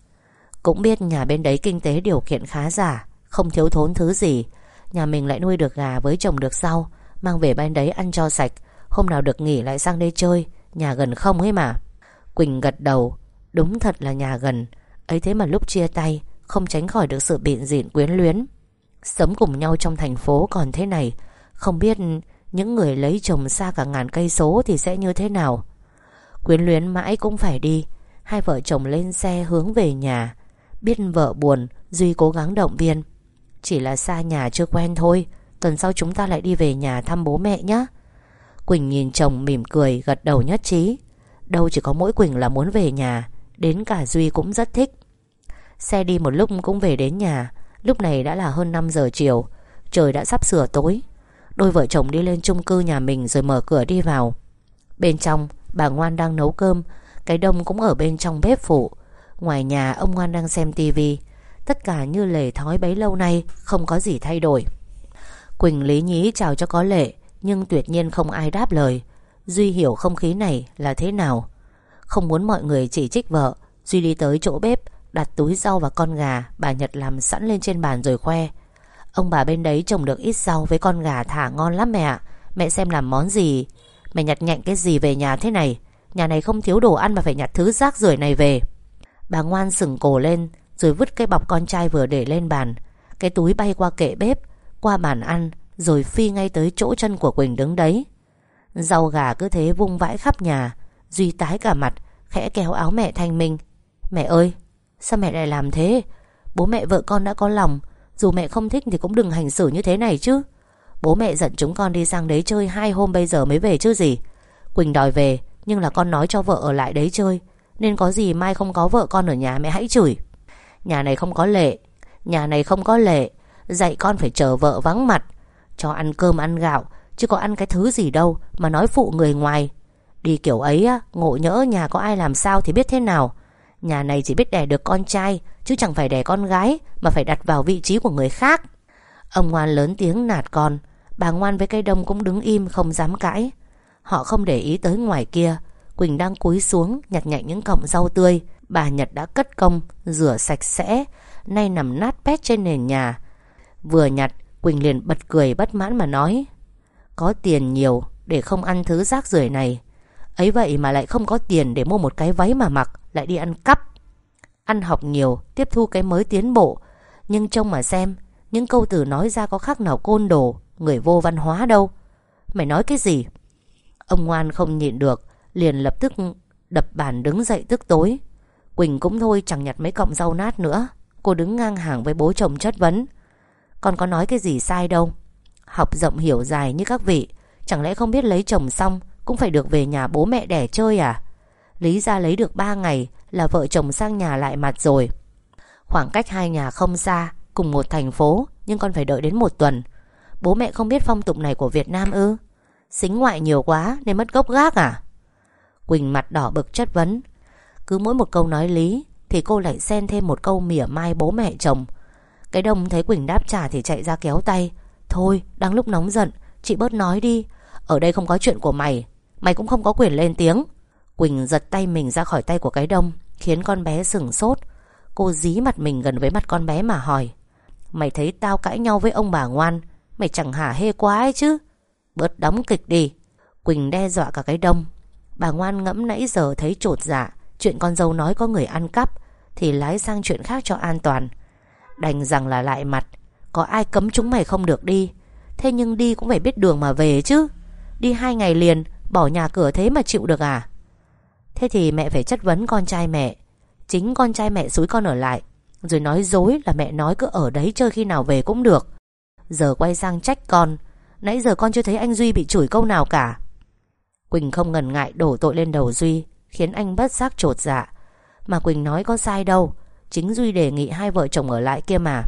Cũng biết nhà bên đấy kinh tế điều kiện khá giả, Không thiếu thốn thứ gì. Nhà mình lại nuôi được gà với chồng được rau, Mang về bên đấy ăn cho sạch. Hôm nào được nghỉ lại sang đây chơi, Nhà gần không ấy mà. Quỳnh gật đầu, Đúng thật là nhà gần. Ấy thế mà lúc chia tay, Không tránh khỏi được sự bịn dịn quyến luyến. Sống cùng nhau trong thành phố còn thế này, Không biết những người lấy chồng xa cả ngàn cây số Thì sẽ như thế nào. Quyến luyến mãi cũng phải đi. Hai vợ chồng lên xe hướng về nhà. Biết vợ buồn, Duy cố gắng động viên. Chỉ là xa nhà chưa quen thôi, Tuần sau chúng ta lại đi về nhà thăm bố mẹ nhé Quỳnh nhìn chồng mỉm cười, Gật đầu nhất trí. Đâu chỉ có mỗi Quỳnh là muốn về nhà, Đến cả Duy cũng rất thích. Xe đi một lúc cũng về đến nhà, Lúc này đã là hơn 5 giờ chiều, Trời đã sắp sửa tối. Đôi vợ chồng đi lên chung cư nhà mình Rồi mở cửa đi vào. Bên trong bà Ngoan đang nấu cơm, Cái đông cũng ở bên trong bếp phụ. Ngoài nhà, ông Ngoan đang xem tivi. Tất cả như lề thói bấy lâu nay, Không có gì thay đổi. Quỳnh lý nhí chào cho có lệ, Nhưng tuyệt nhiên không ai đáp lời. Duy hiểu không khí này là thế nào? Không muốn mọi người chỉ trích vợ, Duy đi tới chỗ bếp, Đặt túi rau và con gà Bà Nhật làm sẵn lên trên bàn rồi khoe. Ông bà bên đấy trồng được ít rau với con gà thả ngon lắm mẹ ạ. Mẹ xem làm món gì? Mẹ nhặt nhạnh cái gì về nhà thế này? Nhà này không thiếu đồ ăn mà phải nhặt thứ rác rưởi này về. Bà ngoan sừng cổ lên, Rồi vứt cái bọc con trai vừa để lên bàn. Cái túi bay qua kệ bếp, Qua bàn ăn, Rồi phi ngay tới chỗ chân của Quỳnh đứng đấy. Rau gà cứ thế vung vãi khắp nhà, Duy tái cả mặt, Khẽ kéo áo mẹ Thanh Minh. Mẹ ơi, sao mẹ lại làm thế? Bố mẹ vợ con đã có lòng, Dù mẹ không thích thì cũng đừng hành xử như thế này chứ. Bố mẹ giận chúng con đi sang đấy chơi Hai hôm bây giờ mới về chứ gì. Quỳnh đòi về, Nhưng là con nói cho vợ ở lại đấy chơi. Nên có gì mai không có vợ con ở nhà mẹ hãy chửi. Nhà này không có lệ, Nhà này không có lệ. Dạy con phải chờ vợ vắng mặt, Cho ăn cơm ăn gạo, Chứ có ăn cái thứ gì đâu Mà nói phụ người ngoài. Đi kiểu ấy á, Ngộ nhỡ nhà có ai làm sao thì biết thế nào. Nhà này chỉ biết đẻ được con trai, Chứ chẳng phải đẻ con gái, Mà phải đặt vào vị trí của người khác. Ông ngoan lớn tiếng nạt con Bà ngoan với cây đông cũng đứng im, không dám cãi. Họ không để ý tới ngoài kia. Quỳnh đang cúi xuống, nhặt nhạnh những cọng rau tươi. Bà Nhật đã cất công, Rửa sạch sẽ, Nay nằm nát pét trên nền nhà. Vừa nhặt, Quỳnh liền bật cười bất mãn mà nói, Có tiền nhiều Để không ăn thứ rác rưởi này. Ấy vậy mà lại không có tiền để mua một cái váy mà mặc, Lại đi ăn cắp. Ăn học nhiều, Tiếp thu cái mới tiến bộ. Nhưng trông mà xem, Những câu từ nói ra có khác nào côn đồ. Người vô văn hóa đâu? Mày nói cái gì? Ông ngoan không nhịn được, Liền lập tức đập bàn đứng dậy tức tối. Quỳnh cũng thôi chẳng nhặt mấy cọng rau nát nữa. Cô đứng ngang hàng với bố chồng chất vấn. Con có nói cái gì sai đâu? Học rộng hiểu dài như các vị, Chẳng lẽ không biết lấy chồng xong Cũng phải được về nhà bố mẹ đẻ chơi à? Lý ra lấy được 3 ngày Là vợ chồng sang nhà lại mặt rồi. Khoảng cách hai nhà không xa, Cùng một thành phố, Nhưng con phải đợi đến một tuần. Bố mẹ không biết phong tục này của Việt Nam ư? Xính ngoại nhiều quá nên mất gốc gác à? Quỳnh mặt đỏ bực chất vấn. Cứ mỗi một câu nói lý Thì cô lại xen thêm một câu mỉa mai bố mẹ chồng. Cái đông thấy Quỳnh đáp trả Thì chạy ra kéo tay. Thôi, đang lúc nóng giận, Chị bớt nói đi. Ở đây không có chuyện của mày Mày cũng không có quyền lên tiếng. Quỳnh giật tay mình ra khỏi tay của cái đông, Khiến con bé sửng sốt. Cô dí mặt mình gần với mặt con bé mà hỏi, Mày thấy tao cãi nhau với ông bà ngoan Mày chẳng hả hê quá ấy chứ. Bớt đóng kịch đi. Quỳnh đe dọa cả cái đông. Bà ngoan ngẫm nãy giờ thấy trột dạ. Chuyện con dâu nói có người ăn cắp, Thì lái sang chuyện khác cho an toàn. Đành rằng là lại mặt. Có ai cấm chúng mày không được đi? Thế nhưng đi cũng phải biết đường mà về chứ. Đi hai ngày liền, Bỏ nhà cửa thế mà chịu được à? Thế thì mẹ phải chất vấn con trai mẹ. Chính con trai mẹ xúi con ở lại. Rồi nói dối là mẹ nói cứ ở đấy chơi khi nào về cũng được. Giờ quay sang trách con. Nãy giờ con chưa thấy anh Duy bị chửi câu nào cả. Quỳnh không ngần ngại đổ tội lên đầu Duy, Khiến anh bất giác trột dạ. Mà Quỳnh nói có sai đâu, Chính Duy đề nghị hai vợ chồng ở lại kia mà.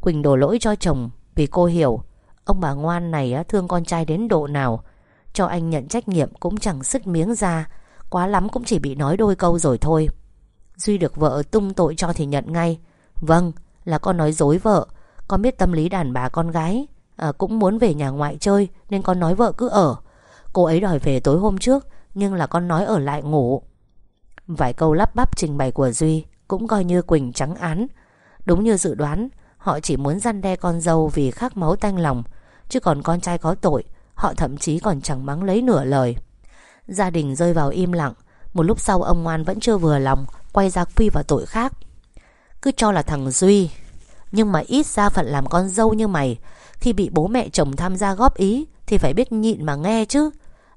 Quỳnh đổ lỗi cho chồng Vì cô hiểu, Ông bà ngoan này thương con trai đến độ nào. Cho anh nhận trách nhiệm cũng chẳng sức miếng ra, Quá lắm cũng chỉ bị nói đôi câu rồi thôi. Duy được vợ tung tội cho thì nhận ngay. Vâng là con nói dối vợ. Con biết tâm lý đàn bà con gái à, Cũng muốn về nhà ngoại chơi Nên con nói vợ cứ ở. Cô ấy đòi về tối hôm trước Nhưng là con nói ở lại ngủ. Vài câu lắp bắp trình bày của Duy Cũng coi như Quỳnh trắng án. Đúng như dự đoán Họ chỉ muốn răn đe con dâu vì khắc máu tanh lòng Chứ còn con trai có tội Họ thậm chí còn chẳng mắng lấy nửa lời. Gia đình rơi vào im lặng Một lúc sau ông ngoan vẫn chưa vừa lòng Quay ra quy vào tội khác. Cứ cho là thằng Duy nhưng mà ít ra phận làm con dâu như mày. Khi bị bố mẹ chồng tham gia góp ý, Thì phải biết nhịn mà nghe chứ.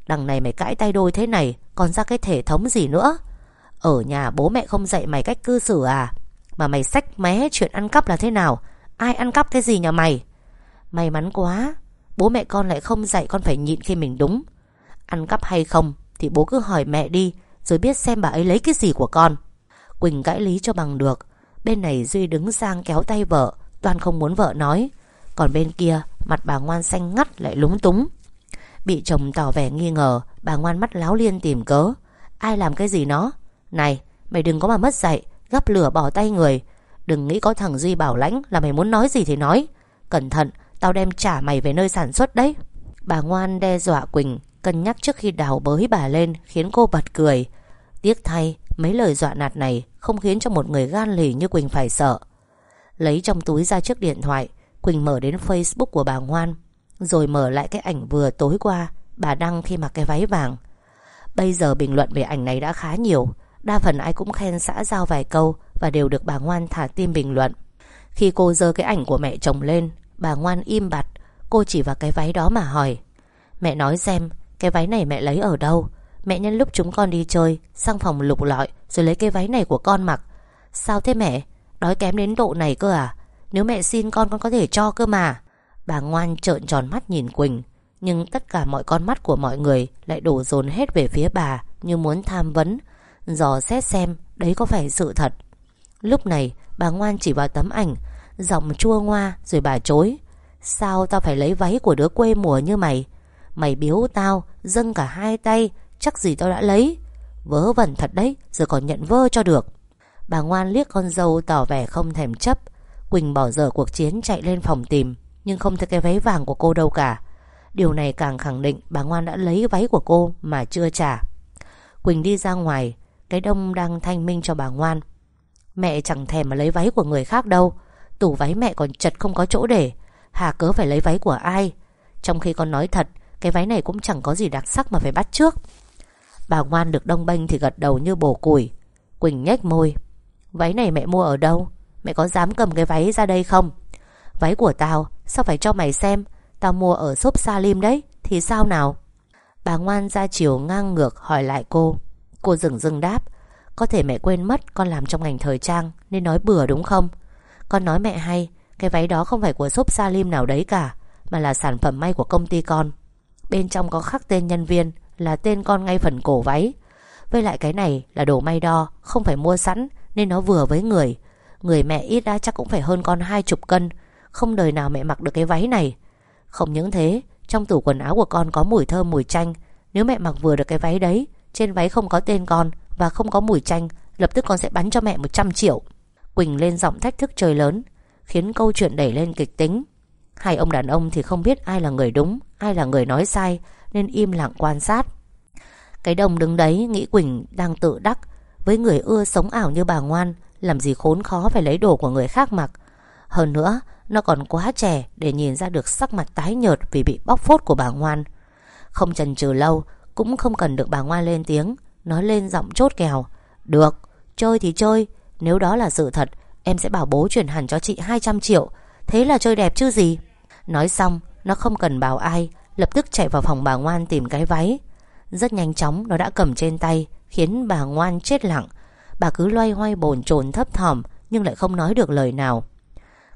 Đằng này mày cãi tay đôi thế này, Còn ra cái thể thống gì nữa? Ở nhà bố mẹ không dạy mày cách cư xử à? Mà mày sách mé chuyện ăn cắp là thế nào? Ai ăn cắp cái gì nhà mày? May mắn quá, Bố mẹ con lại không dạy con phải nhịn khi mình đúng. Ăn cắp hay không Thì bố cứ hỏi mẹ đi, Rồi biết xem bà ấy lấy cái gì của con. Quỳnh cãi lý cho bằng được. Bên này Duy đứng sang kéo tay vợ, Toàn không muốn vợ nói. Còn bên kia, mặt bà ngoan xanh ngắt lại lúng túng. Bị chồng tỏ vẻ nghi ngờ, Bà ngoan mắt láo liên tìm cớ. Ai làm cái gì nó? Này, mày đừng có mà mất dạy, Gắp lửa bỏ tay người. Đừng nghĩ có thằng Duy bảo lãnh là mày muốn nói gì thì nói. Cẩn thận, Tao đem trả mày về nơi sản xuất đấy. Bà ngoan đe dọa Quỳnh, Cân nhắc trước khi đào bới bà lên, Khiến cô bật cười. Tiếc thay, mấy lời dọa nạt này không khiến cho một người gan lì như Quỳnh phải sợ. Lấy trong túi ra chiếc điện thoại, Quỳnh mở đến Facebook của bà ngoan, Rồi mở lại cái ảnh vừa tối qua, Bà đăng khi mặc cái váy vàng. Bây giờ bình luận về ảnh này đã khá nhiều, Đa phần ai cũng khen xã giao vài câu Và đều được bà ngoan thả tim bình luận. Khi cô dơ cái ảnh của mẹ chồng lên, Bà ngoan im bặt, Cô chỉ vào cái váy đó mà hỏi, Mẹ nói xem, Cái váy này mẹ lấy ở đâu? Mẹ nhân lúc chúng con đi chơi, Sang phòng lục lọi, Rồi lấy cái váy này của con mặc. Sao thế mẹ? Đói kém đến độ này cơ à? Nếu mẹ xin con con có thể cho cơ mà. Bà ngoan trợn tròn mắt nhìn Quỳnh, Nhưng tất cả mọi con mắt của mọi người Lại đổ dồn hết về phía bà Như muốn tham vấn, Dò xét xem đấy có phải sự thật. Lúc này, bà ngoan chỉ vào tấm ảnh, Giọng chua ngoa rồi bà chối, Sao tao phải lấy váy của đứa quê mùa như mày? Mày biếu tao, Dâng cả hai tay Chắc gì tao đã lấy. Vớ vẩn thật đấy Rồi còn nhận vơ cho được. Bà ngoan liếc con dâu tỏ vẻ không thèm chấp. Quỳnh bỏ dở cuộc chiến chạy lên phòng tìm, Nhưng không thấy cái váy vàng của cô đâu cả. Điều này càng khẳng định bà ngoan đã lấy váy của cô mà chưa trả. Quỳnh đi ra ngoài, Cái đông đang thanh minh cho bà ngoan. Mẹ chẳng thèm mà lấy váy của người khác đâu. Tủ váy mẹ còn chật không có chỗ để. Hà cớ phải lấy váy của ai? Trong khi con nói thật, Cái váy này cũng chẳng có gì đặc sắc mà phải bắt trước. Bà ngoan được đông bênh thì gật đầu như bổ củi Quỳnh nhếch môi. Váy này mẹ mua ở đâu? Mẹ có dám cầm cái váy ra đây không? Váy của tao, Sao phải cho mày xem? Tao mua ở shop Salim đấy, Thì sao nào? Bà ngoan ra chiều ngang ngược hỏi lại cô. Cô dừng dừng đáp. Có thể mẹ quên mất con làm trong ngành thời trang, Nên nói bừa đúng không? Con nói mẹ hay, Cái váy đó không phải của shop Salim nào đấy cả, Mà là sản phẩm may của công ty con. Bên trong có khắc tên nhân viên. Là tên con ngay phần cổ váy. Với lại cái này là đồ may đo, Không phải mua sẵn, Nên nó vừa với người. Người mẹ ít ra chắc cũng phải hơn con hai chục cân. Không đời nào mẹ mặc được cái váy này. Không những thế, Trong tủ quần áo của con có mùi thơm mùi chanh. Nếu mẹ mặc vừa được cái váy đấy, Trên váy không có tên con Và không có mùi chanh, Lập tức con sẽ bắn cho mẹ 100 triệu. Quỳnh lên giọng thách thức trời lớn, Khiến câu chuyện đẩy lên kịch tính. Hai ông đàn ông thì không biết ai là người đúng, Ai là người nói sai. Nên im lặng quan sát. Cái đồng đứng đấy nghĩ Quỳnh đang tự đắc Với người ưa sống ảo như bà ngoan Làm gì khốn khó phải lấy đồ của người khác mặc. Hơn nữa Nó còn quá trẻ để nhìn ra được sắc mặt tái nhợt Vì bị bóc phốt của bà ngoan. Không chần chừ lâu Cũng không cần được bà ngoan lên tiếng Nói lên giọng chốt kèo. Được, chơi thì chơi Nếu đó là sự thật Em sẽ bảo bố chuyển hẳn cho chị 200 triệu Thế là chơi đẹp chứ gì? Nói xong nó không cần bảo ai Lập tức chạy vào phòng bà ngoan tìm cái váy. Rất nhanh chóng, nó đã cầm trên tay, Khiến bà ngoan chết lặng. Bà cứ loay hoay bồn chồn thấp thỏm, Nhưng lại không nói được lời nào.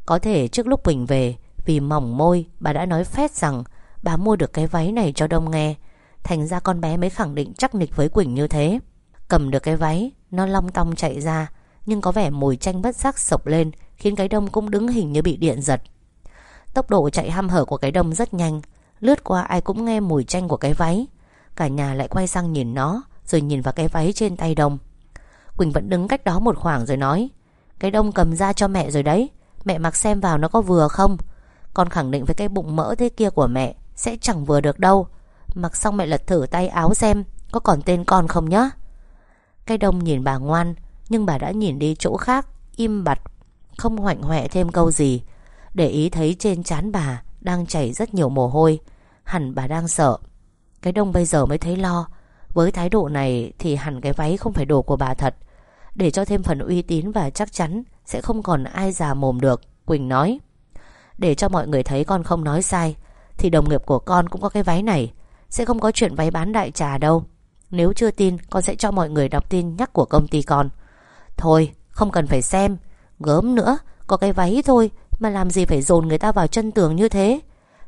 Có thể trước lúc Quỳnh về, Vì mỏng môi, bà đã nói phét rằng Bà mua được cái váy này cho Đông nghe. Thành ra con bé mới khẳng định chắc nịch với Quỳnh như thế. Cầm được cái váy, Nó long tong chạy ra, Nhưng có vẻ mùi chanh bất giác sộc lên, Khiến cái đông cũng đứng hình như bị điện giật. Tốc độ chạy ham hở của cái đông rất nhanh Lướt qua ai cũng nghe mùi chanh của cái váy. Cả nhà lại quay sang nhìn nó, Rồi nhìn vào cái váy trên tay đông. Quỳnh vẫn đứng cách đó một khoảng rồi nói, Cái đông cầm ra cho mẹ rồi đấy. Mẹ mặc xem vào nó có vừa không? Con khẳng định với cái bụng mỡ thế kia của mẹ Sẽ chẳng vừa được đâu. Mặc xong mẹ lật thử tay áo xem, Có còn tên con không nhá? Cái đông nhìn bà ngoan, Nhưng bà đã nhìn đi chỗ khác, Im bặt, Không hoạnh hoẹ thêm câu gì. Để ý thấy trên trán bà Đang chảy rất nhiều mồ hôi. Hẳn bà đang sợ. Cái đông bây giờ mới thấy lo. Với thái độ này thì hẳn cái váy không phải đồ của bà thật. Để cho thêm phần uy tín và chắc chắn, Sẽ không còn ai già mồm được, Quỳnh nói. Để cho mọi người thấy con không nói sai, Thì đồng nghiệp của con cũng có cái váy này. Sẽ không có chuyện váy bán đại trà đâu. Nếu chưa tin, con sẽ cho mọi người đọc tin nhắc của công ty con. Thôi, không cần phải xem. Gớm nữa, Có cái váy thôi, Mà làm gì phải dồn người ta vào chân tường như thế?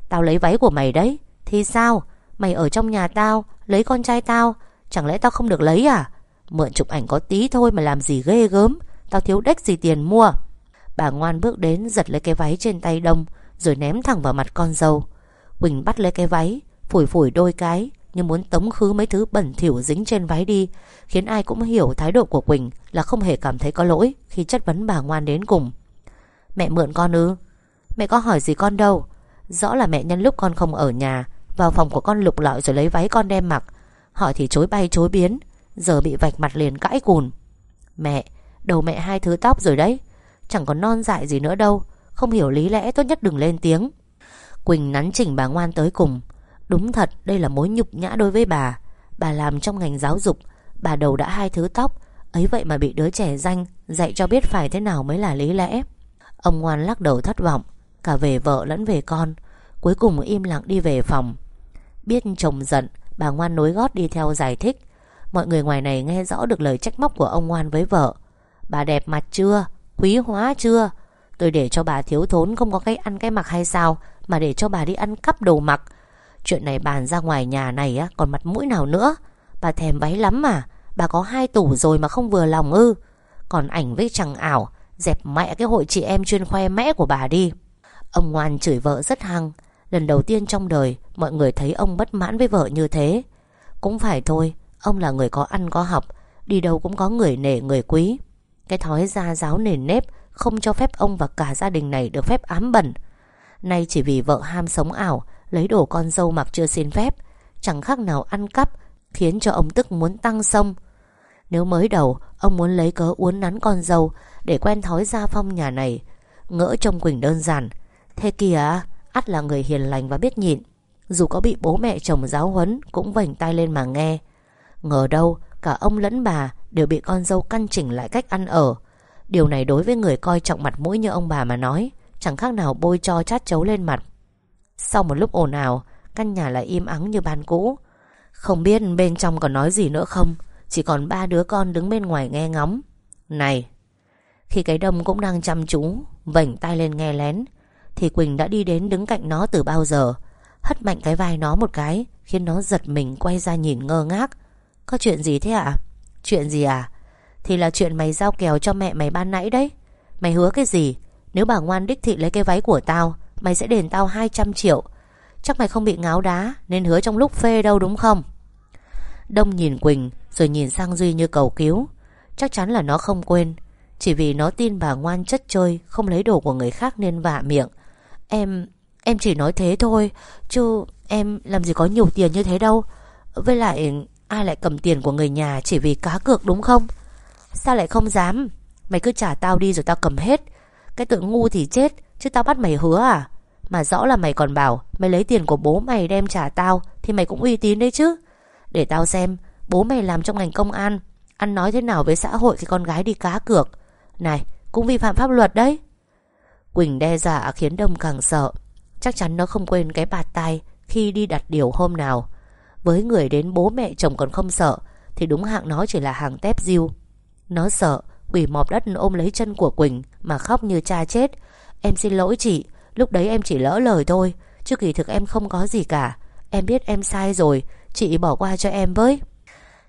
Tao lấy váy của mày đấy. Thì sao? Mày ở trong nhà tao, Lấy con trai tao, Chẳng lẽ tao không được lấy à? Mượn chụp ảnh có tí thôi mà làm gì ghê gớm, Tao thiếu đếch gì tiền mua. Bà ngoan bước đến giật lấy cái váy trên tay đông, Rồi ném thẳng vào mặt con dâu. Quỳnh bắt lấy cái váy, Phủi phủi đôi cái, Như muốn tống khứ mấy thứ bẩn thỉu dính trên váy đi, Khiến ai cũng hiểu thái độ của Quỳnh Là không hề cảm thấy có lỗi Khi chất vấn bà ngoan đến cùng. Mẹ mượn con ư? Mẹ có hỏi gì con đâu? Rõ là mẹ nhân lúc con không ở nhà vào phòng của con lục lọi rồi lấy váy con đem mặc. Hỏi thì chối bay chối biến Giờ bị vạch mặt liền cãi cùn. Mẹ, đầu mẹ hai thứ tóc rồi đấy. Chẳng còn non dại gì nữa đâu Không hiểu lý lẽ tốt nhất đừng lên tiếng. Quỳnh nắn chỉnh bà ngoan tới cùng. Đúng thật đây là mối nhục nhã đối với bà. Bà làm trong ngành giáo dục Bà đầu đã hai thứ tóc. Ấy vậy mà bị đứa trẻ danh Dạy cho biết phải thế nào mới là lý lẽ. Ông ngoan lắc đầu thất vọng Cả về vợ lẫn về con. Cuối cùng im lặng đi về phòng. Biết chồng giận, Bà ngoan nối gót đi theo giải thích. Mọi người ngoài này nghe rõ được lời trách móc của ông ngoan với vợ. Bà đẹp mặt chưa? Quý hóa chưa? Tôi để cho bà thiếu thốn không có cái ăn cái mặc hay sao, Mà để cho bà đi ăn cắp đồ mặc. Chuyện này bàn ra ngoài nhà này á, Còn mặt mũi nào nữa? Bà thèm váy lắm mà, Bà có hai tủ rồi mà không vừa lòng ư. Còn ảnh với chằng ảo, Dẹp mẹ cái hội chị em chuyên khoe mẽ của bà đi. Ông ngoan chửi vợ rất hăng. Lần đầu tiên trong đời, Mọi người thấy ông bất mãn với vợ như thế. Cũng phải thôi, Ông là người có ăn có học, Đi đâu cũng có người nể người quý. Cái thói gia giáo nền nếp Không cho phép ông và cả gia đình này được phép ám bẩn. Nay chỉ vì vợ ham sống ảo, Lấy đồ con dâu mặc chưa xin phép, Chẳng khác nào ăn cắp, Khiến cho ông tức muốn tăng sông. Nếu mới đầu, ông muốn lấy cớ uốn nắn con dâu Để quen thói gia phong nhà này, Ngỡ trông Quỳnh đơn giản. Thế kìa ắt là người hiền lành và biết nhịn. Dù có bị bố mẹ chồng giáo huấn, Cũng vảnh tay lên mà nghe. Ngờ đâu, cả ông lẫn bà Đều bị con dâu căn chỉnh lại cách ăn ở. Điều này đối với người coi trọng mặt mũi như ông bà mà nói, Chẳng khác nào bôi cho chát chấu lên mặt. Sau một lúc ồn ào, Căn nhà lại im ắng như ban cũ. Không biết bên trong còn nói gì nữa không, Chỉ còn ba đứa con đứng bên ngoài nghe ngóng. Này, Khi cái đông cũng đang chăm chú Vảnh tay lên nghe lén. Thì Quỳnh đã đi đến đứng cạnh nó từ bao giờ. Hất mạnh cái vai nó một cái, Khiến nó giật mình quay ra nhìn ngơ ngác. Có chuyện gì thế ạ? Chuyện gì à? Thì là chuyện mày giao kèo cho mẹ mày ban nãy đấy. Mày hứa cái gì? Nếu bà ngoan đích thị lấy cái váy của tao, Mày sẽ đền tao 200 triệu. Chắc mày không bị ngáo đá, Nên hứa trong lúc phê đâu đúng không? Đông nhìn Quỳnh, Rồi nhìn sang Duy như cầu cứu. Chắc chắn là nó không quên. Chỉ vì nó tin bà ngoan chất chơi, Không lấy đồ của người khác nên vạ miệng. Em Em chỉ nói thế thôi, Chứ em làm gì có nhiều tiền như thế đâu. Với lại, Ai lại cầm tiền của người nhà chỉ vì cá cược đúng không? Sao lại không dám? Mày cứ trả tao đi rồi tao cầm hết. Cái tội ngu thì chết, Chứ tao bắt mày hứa à? Mà rõ là mày còn bảo Mày lấy tiền của bố mày đem trả tao, Thì mày cũng uy tín đấy chứ. Để tao xem, Bố mày làm trong ngành công an, Ăn nói thế nào với xã hội khi con gái đi cá cược? Này, cũng vi phạm pháp luật đấy. Quỳnh đe dọa khiến Đông càng sợ. Chắc chắn nó không quên cái bạt tay Khi đi đặt điều hôm nào. Với người đến bố mẹ chồng còn không sợ, Thì đúng hạng nó chỉ là hàng tép diêu Nó sợ, Quỷ mọp đất ôm lấy chân của Quỳnh Mà khóc như cha chết. Em xin lỗi chị, Lúc đấy em chỉ lỡ lời thôi, Chứ kỳ thực em không có gì cả. Em biết em sai rồi, Chị bỏ qua cho em với.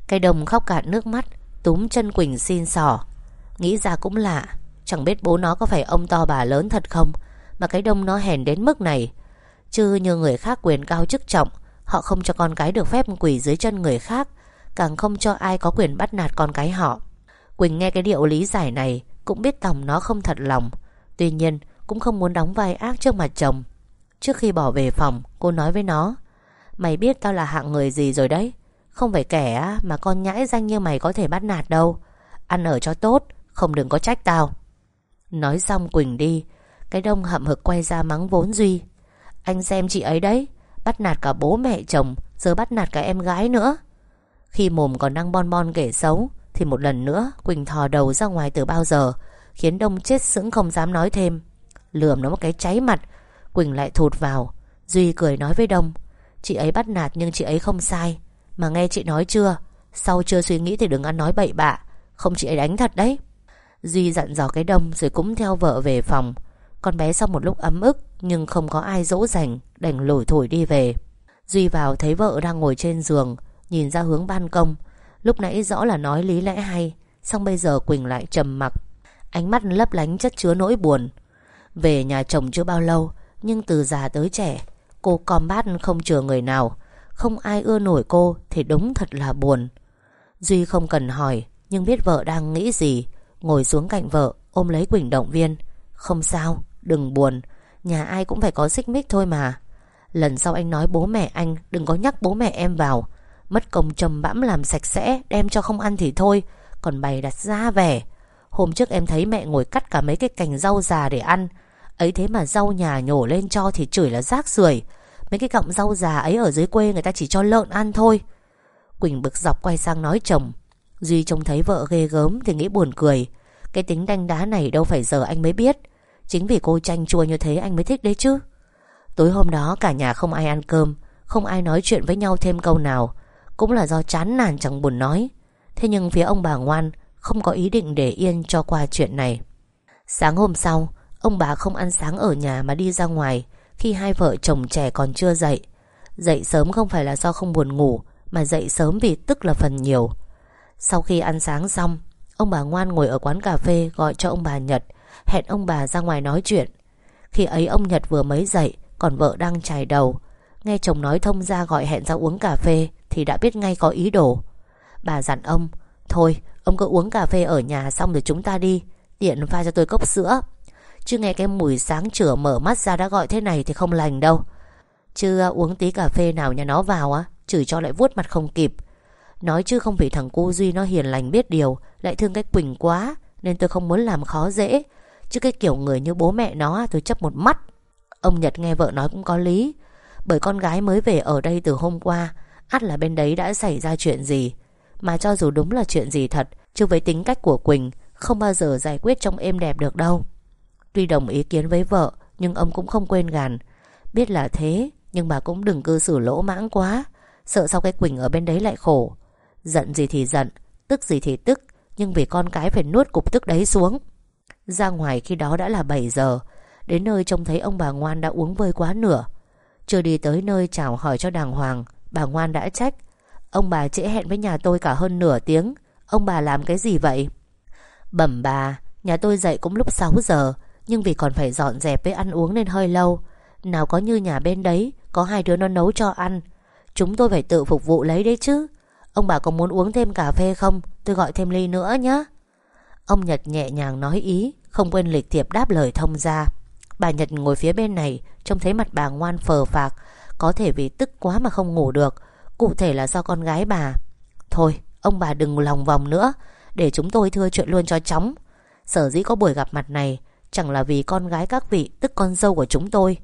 Cây đồng khóc cạn nước mắt, Túm chân Quỳnh xin sỏ. Nghĩ ra cũng lạ. Chẳng biết bố nó có phải ông to bà lớn thật không, Mà cái đông nó hèn đến mức này. Chứ như người khác quyền cao chức trọng, Họ không cho con cái được phép quỷ dưới chân người khác, Càng không cho ai có quyền bắt nạt con cái họ. Quỳnh nghe cái điệu lý giải này, Cũng biết Tòng nó không thật lòng. Tuy nhiên, cũng không muốn đóng vai ác trước mặt chồng. Trước khi bỏ về phòng, Cô nói với nó, Mày biết tao là hạng người gì rồi đấy. Không phải kẻ mà con nhãi danh như mày có thể bắt nạt đâu. Ăn ở cho tốt, Không đừng có trách tao. Nói xong Quỳnh đi. Cái đông hậm hực quay ra mắng vốn Duy. Anh xem chị ấy đấy, Bắt nạt cả bố mẹ chồng, Giờ bắt nạt cả em gái nữa. Khi mồm còn đang bon bon kể xấu, Thì một lần nữa Quỳnh thò đầu ra ngoài từ bao giờ, Khiến Đông chết sững không dám nói thêm. Lườm nó một cái cháy mặt, Quỳnh lại thụt vào. Duy cười nói với Đông, Chị ấy bắt nạt nhưng chị ấy không sai. Mà nghe chị nói chưa? Sau chưa suy nghĩ thì đừng ăn nói bậy bạ. Không, chị ấy đánh thật đấy. Duy dặn dò cái Đông rồi cũng theo vợ về phòng. Con bé sau một lúc ấm ức Nhưng không có ai dỗ dành, Đành lủi thổi đi về. Duy vào thấy vợ đang ngồi trên giường, Nhìn ra hướng ban công. Lúc nãy rõ là nói lý lẽ hay, Xong bây giờ Quỳnh lại trầm mặc. Ánh mắt lấp lánh chất chứa nỗi buồn. Về nhà chồng chưa bao lâu, Nhưng từ già tới trẻ, Cô combat không chừa người nào. Không ai ưa nổi cô Thì đúng thật là buồn. Duy không cần hỏi, Nhưng biết vợ đang nghĩ gì. Ngồi xuống cạnh vợ Ôm lấy Quỳnh động viên. Không sao, đừng buồn Nhà ai cũng phải có xích mích thôi mà. Lần sau anh nói bố mẹ anh Đừng có nhắc bố mẹ em vào. Mất công trầm bãm làm sạch sẽ Đem cho không ăn thì thôi Còn bày đặt ra vẻ. Hôm trước em thấy mẹ ngồi cắt cả mấy cái cành rau già để ăn. Ấy thế mà rau nhà nhổ lên cho Thì chửi là rác rưởi. Mấy cái cọng rau già ấy ở dưới quê Người ta chỉ cho lợn ăn thôi. Quỳnh bực dọc quay sang nói chồng Duy trông thấy vợ ghê gớm thì nghĩ buồn cười. Cái tính đanh đá này đâu phải giờ anh mới biết. Chính vì cô chanh chua như thế anh mới thích đấy chứ. Tối hôm đó cả nhà không ai ăn cơm, Không ai nói chuyện với nhau thêm câu nào. Cũng là do chán nản chẳng buồn nói. Thế nhưng phía ông bà ngoan Không có ý định để yên cho qua chuyện này. Sáng hôm sau, Ông bà không ăn sáng ở nhà mà đi ra ngoài Khi hai vợ chồng trẻ còn chưa dậy. Dậy sớm không phải là do không buồn ngủ, Mà dậy sớm vì tức là phần nhiều. Sau khi ăn sáng xong, Ông bà ngoan ngồi ở quán cà phê Gọi cho ông bà Nhật, Hẹn ông bà ra ngoài nói chuyện. Khi ấy ông Nhật vừa mới dậy, Còn vợ đang chải đầu. Nghe chồng nói thông ra gọi hẹn ra uống cà phê Thì đã biết ngay có ý đồ. Bà dặn ông, Thôi, ông cứ uống cà phê ở nhà xong rồi chúng ta đi Tiện pha cho tôi cốc sữa. Chứ nghe cái mùi sáng chửa mở mắt ra đã gọi thế này thì không lành đâu. Chứ à, uống tí cà phê nào nhà nó vào á, Chửi cho lại vuốt mặt không kịp. Nói chứ không vì thằng cô Duy nó hiền lành biết điều, Lại thương cái Quỳnh quá, Nên tôi không muốn làm khó dễ. Chứ cái kiểu người như bố mẹ nó, tôi chấp một mắt. Ông Nhật nghe vợ nói cũng có lý. Bởi con gái mới về ở đây từ hôm qua, ắt là bên đấy đã xảy ra chuyện gì. Mà cho dù đúng là chuyện gì thật, Chứ với tính cách của Quỳnh, Không bao giờ giải quyết trong êm đẹp được đâu. Tuy đồng ý kiến với vợ, Nhưng ông cũng không quên gàn. Biết là thế, Nhưng bà cũng đừng cư xử lỗ mãng quá. Sợ sau cái Quỳnh ở bên đấy lại khổ. Giận gì thì giận, Tức gì thì tức, Nhưng vì con cái phải nuốt cục tức đấy xuống. Ra ngoài khi đó đã là 7 giờ, Đến nơi trông thấy ông bà ngoan đã uống vơi quá nửa. Chưa đi tới nơi chào hỏi cho đàng hoàng, Bà ngoan đã trách. Ông bà trễ hẹn với nhà tôi cả hơn nửa tiếng, Ông bà làm cái gì vậy? Bẩm bà, Nhà tôi dậy cũng lúc 6 giờ, Nhưng vì còn phải dọn dẹp với ăn uống nên hơi lâu. Nào có như nhà bên đấy, Có hai đứa nó nấu cho ăn. Chúng tôi phải tự phục vụ lấy đấy chứ. Ông bà có muốn uống thêm cà phê không? Tôi gọi thêm ly nữa nhé Ông Nhật nhẹ nhàng nói ý, Không quên lịch thiệp đáp lời thông ra Bà Nhật ngồi phía bên này, Trông thấy mặt bà ngoan phờ phạc, Có thể vì tức quá mà không ngủ được. Cụ thể là do con gái bà. Thôi, ông bà đừng lòng vòng nữa, Để chúng tôi thưa chuyện luôn cho chóng. Sở dĩ có buổi gặp mặt này, Chẳng là vì con gái các vị Tức con dâu của chúng tôi.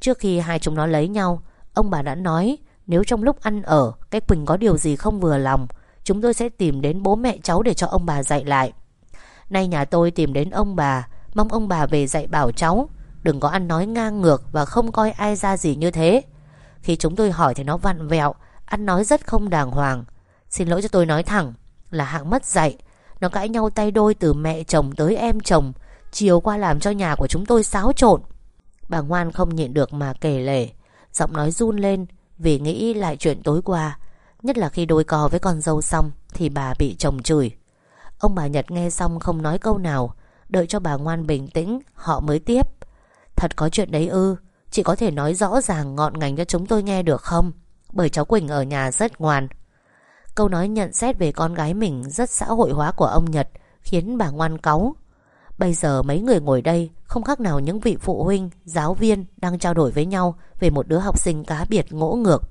Trước khi hai chúng nó lấy nhau, Ông bà đã nói nếu trong lúc ăn ở, Cái Quỳnh có điều gì không vừa lòng, Chúng tôi sẽ tìm đến bố mẹ cháu để cho ông bà dạy lại. Nay nhà tôi tìm đến ông bà, Mong ông bà về dạy bảo cháu. Đừng có ăn nói ngang ngược Và không coi ai ra gì như thế. Khi chúng tôi hỏi thì nó vặn vẹo, Ăn nói rất không đàng hoàng. Xin lỗi cho tôi nói thẳng, Là hạng mất dạy. Nó cãi nhau tay đôi từ mẹ chồng tới em chồng, Chiều qua làm cho nhà của chúng tôi xáo trộn. Bà ngoan không nhịn được mà kể lể. Giọng nói run lên vì nghĩ lại chuyện tối qua, Nhất là khi đôi co với con dâu xong Thì bà bị chồng chửi. Ông bà Nhật nghe xong không nói câu nào, Đợi cho bà ngoan bình tĩnh, Họ mới tiếp. Thật có chuyện đấy ư, Chị có thể nói rõ ràng ngọn ngành cho chúng tôi nghe được không? Bởi cháu Quỳnh ở nhà rất ngoan. Câu nói nhận xét về con gái mình Rất xã hội hóa của ông Nhật Khiến bà ngoan cáu. Bây giờ mấy người ngồi đây Không khác nào những vị phụ huynh, giáo viên Đang trao đổi với nhau Về một đứa học sinh cá biệt ngỗ ngược.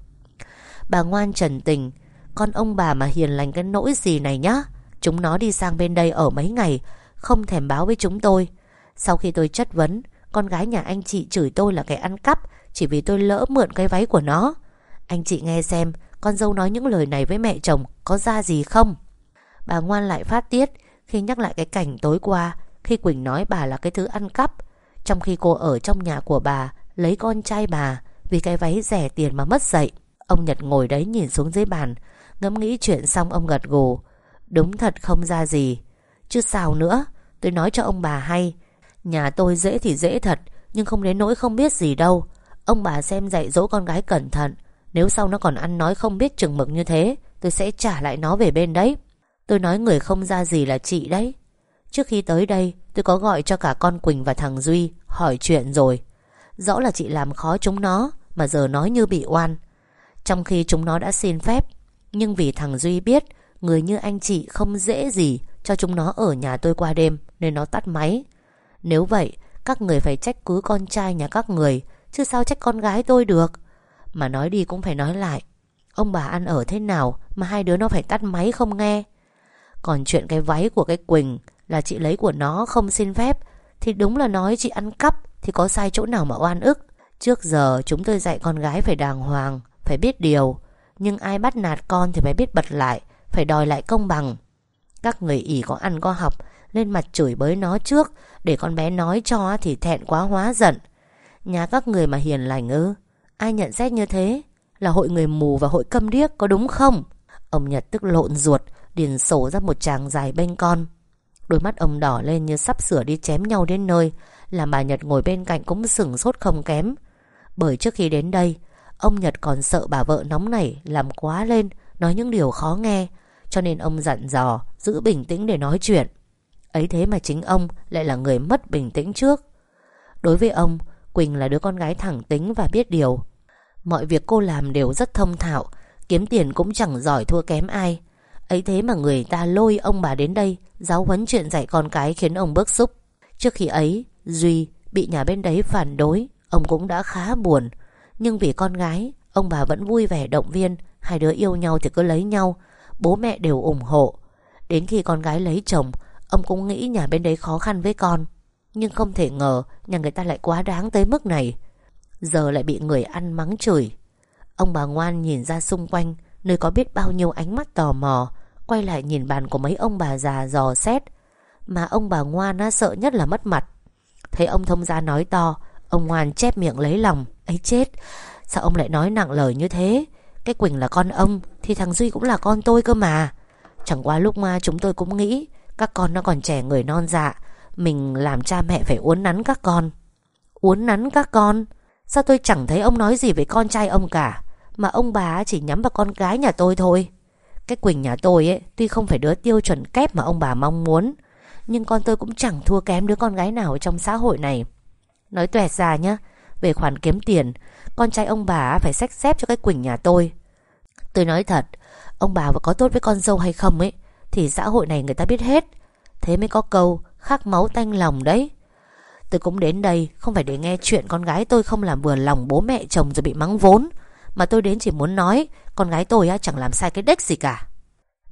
Bà ngoan trần tình Con ông bà mà hiền lành cái nỗi gì này nhá? Chúng nó đi sang bên đây ở mấy ngày Không thèm báo với chúng tôi. Sau khi tôi chất vấn Con gái nhà anh chị chửi tôi là kẻ ăn cắp Chỉ vì tôi lỡ mượn cái váy của nó. Anh chị nghe xem Con dâu nói những lời này với mẹ chồng Có ra gì không? Bà ngoan lại phát tiết Khi nhắc lại cái cảnh tối qua khi Quỳnh nói bà là cái thứ ăn cắp, Trong khi cô ở trong nhà của bà, Lấy con trai bà, Vì cái váy rẻ tiền mà mất dậy Ông Nhật ngồi đấy nhìn xuống dưới bàn, Ngẫm nghĩ chuyện xong ông gật gù. Đúng thật không ra gì. Chứ sao nữa, Tôi nói cho ông bà hay. Nhà tôi dễ thì dễ thật, Nhưng không đến nỗi không biết gì đâu. Ông bà xem dạy dỗ con gái cẩn thận. Nếu sau nó còn ăn nói không biết chừng mực như thế, Tôi sẽ trả lại nó về bên đấy. Tôi nói người không ra gì là chị đấy. Trước khi tới đây, Tôi có gọi cho cả con Quỳnh và thằng Duy Hỏi chuyện rồi. Rõ là chị làm khó chúng nó, Mà giờ nói như bị oan. Trong khi chúng nó đã xin phép, Nhưng vì thằng Duy biết Người như anh chị không dễ gì Cho chúng nó ở nhà tôi qua đêm, Nên nó tắt máy. Nếu vậy, các người phải trách cứ con trai nhà các người, Chứ sao trách con gái tôi được? Mà nói đi cũng phải nói lại, Ông bà ăn ở thế nào Mà hai đứa nó phải tắt máy không nghe? Còn chuyện cái váy của cái Quỳnh là chị lấy của nó không xin phép, Thì đúng là nói chị ăn cắp Thì có sai chỗ nào mà oan ức. Trước giờ chúng tôi dạy con gái phải đàng hoàng, Phải biết điều, Nhưng ai bắt nạt con thì phải biết bật lại, Phải đòi lại công bằng. Các người ỉ có ăn có học Lên mặt chửi bới nó trước, Để con bé nói cho thì thẹn quá hóa giận. Nhà các người mà hiền lành ư, Ai nhận xét như thế? Là hội người mù và hội câm điếc, có đúng không? Ông Nhật tức lộn ruột, Điền sổ ra một tràng dài bên con. Đôi mắt ông đỏ lên như sắp sửa đi chém nhau đến nơi. Làm bà Nhật ngồi bên cạnh cũng sửng sốt không kém. Bởi trước khi đến đây, Ông Nhật còn sợ bà vợ nóng nảy, Làm quá lên, Nói những điều khó nghe. Cho nên ông dặn dò, Giữ bình tĩnh để nói chuyện. Ấy thế mà chính ông lại là người mất bình tĩnh trước. Đối với ông, Quỳnh là đứa con gái thẳng tính và biết điều. Mọi việc cô làm đều rất thông thạo, Kiếm tiền cũng chẳng giỏi thua kém ai. Ấy thế mà người ta lôi ông bà đến đây, Giáo huấn chuyện dạy con cái khiến ông bức xúc. Trước khi ấy, Duy bị nhà bên đấy phản đối, Ông cũng đã khá buồn. Nhưng vì con gái, Ông bà vẫn vui vẻ động viên, Hai đứa yêu nhau thì cứ lấy nhau, Bố mẹ đều ủng hộ. Đến khi con gái lấy chồng, Ông cũng nghĩ nhà bên đấy khó khăn với con. Nhưng không thể ngờ, Nhà người ta lại quá đáng tới mức này. Giờ lại bị người ăn mắng chửi. Ông bà ngoan nhìn ra xung quanh, Nơi có biết bao nhiêu ánh mắt tò mò. Quay lại nhìn bàn của mấy ông bà già dò xét. Mà ông bà ngoan á, sợ nhất là mất mặt. Thấy ông thông gia nói to Ông ngoan chép miệng lấy lòng. Ấy chết Sao ông lại nói nặng lời như thế? Cái Quỳnh là con ông Thì thằng Duy cũng là con tôi cơ mà. Chẳng qua lúc mà chúng tôi cũng nghĩ Các con nó còn trẻ người non dạ. Mình làm cha mẹ phải uốn nắn các con. Uốn nắn các con? Sao tôi chẳng thấy ông nói gì với con trai ông cả? Mà ông bà chỉ nhắm vào con gái nhà tôi thôi. Cái Quỳnh nhà tôi ấy, Tuy không phải đứa tiêu chuẩn kép mà ông bà mong muốn, Nhưng con tôi cũng chẳng thua kém đứa con gái nào trong xã hội này. Nói tuẹt ra nhá, Về khoản kiếm tiền, Con trai ông bà phải xách xếp cho cái Quỳnh nhà tôi. Tôi nói thật, Ông bà có tốt với con dâu hay không ấy, Thì xã hội này người ta biết hết, Thế mới có câu khắc máu tanh lòng đấy. Tôi cũng đến đây Không phải để nghe chuyện con gái tôi không làm vừa lòng bố mẹ chồng rồi bị mắng vốn. Mà tôi đến chỉ muốn nói Con gái tôi á, chẳng làm sai cái đếch gì cả.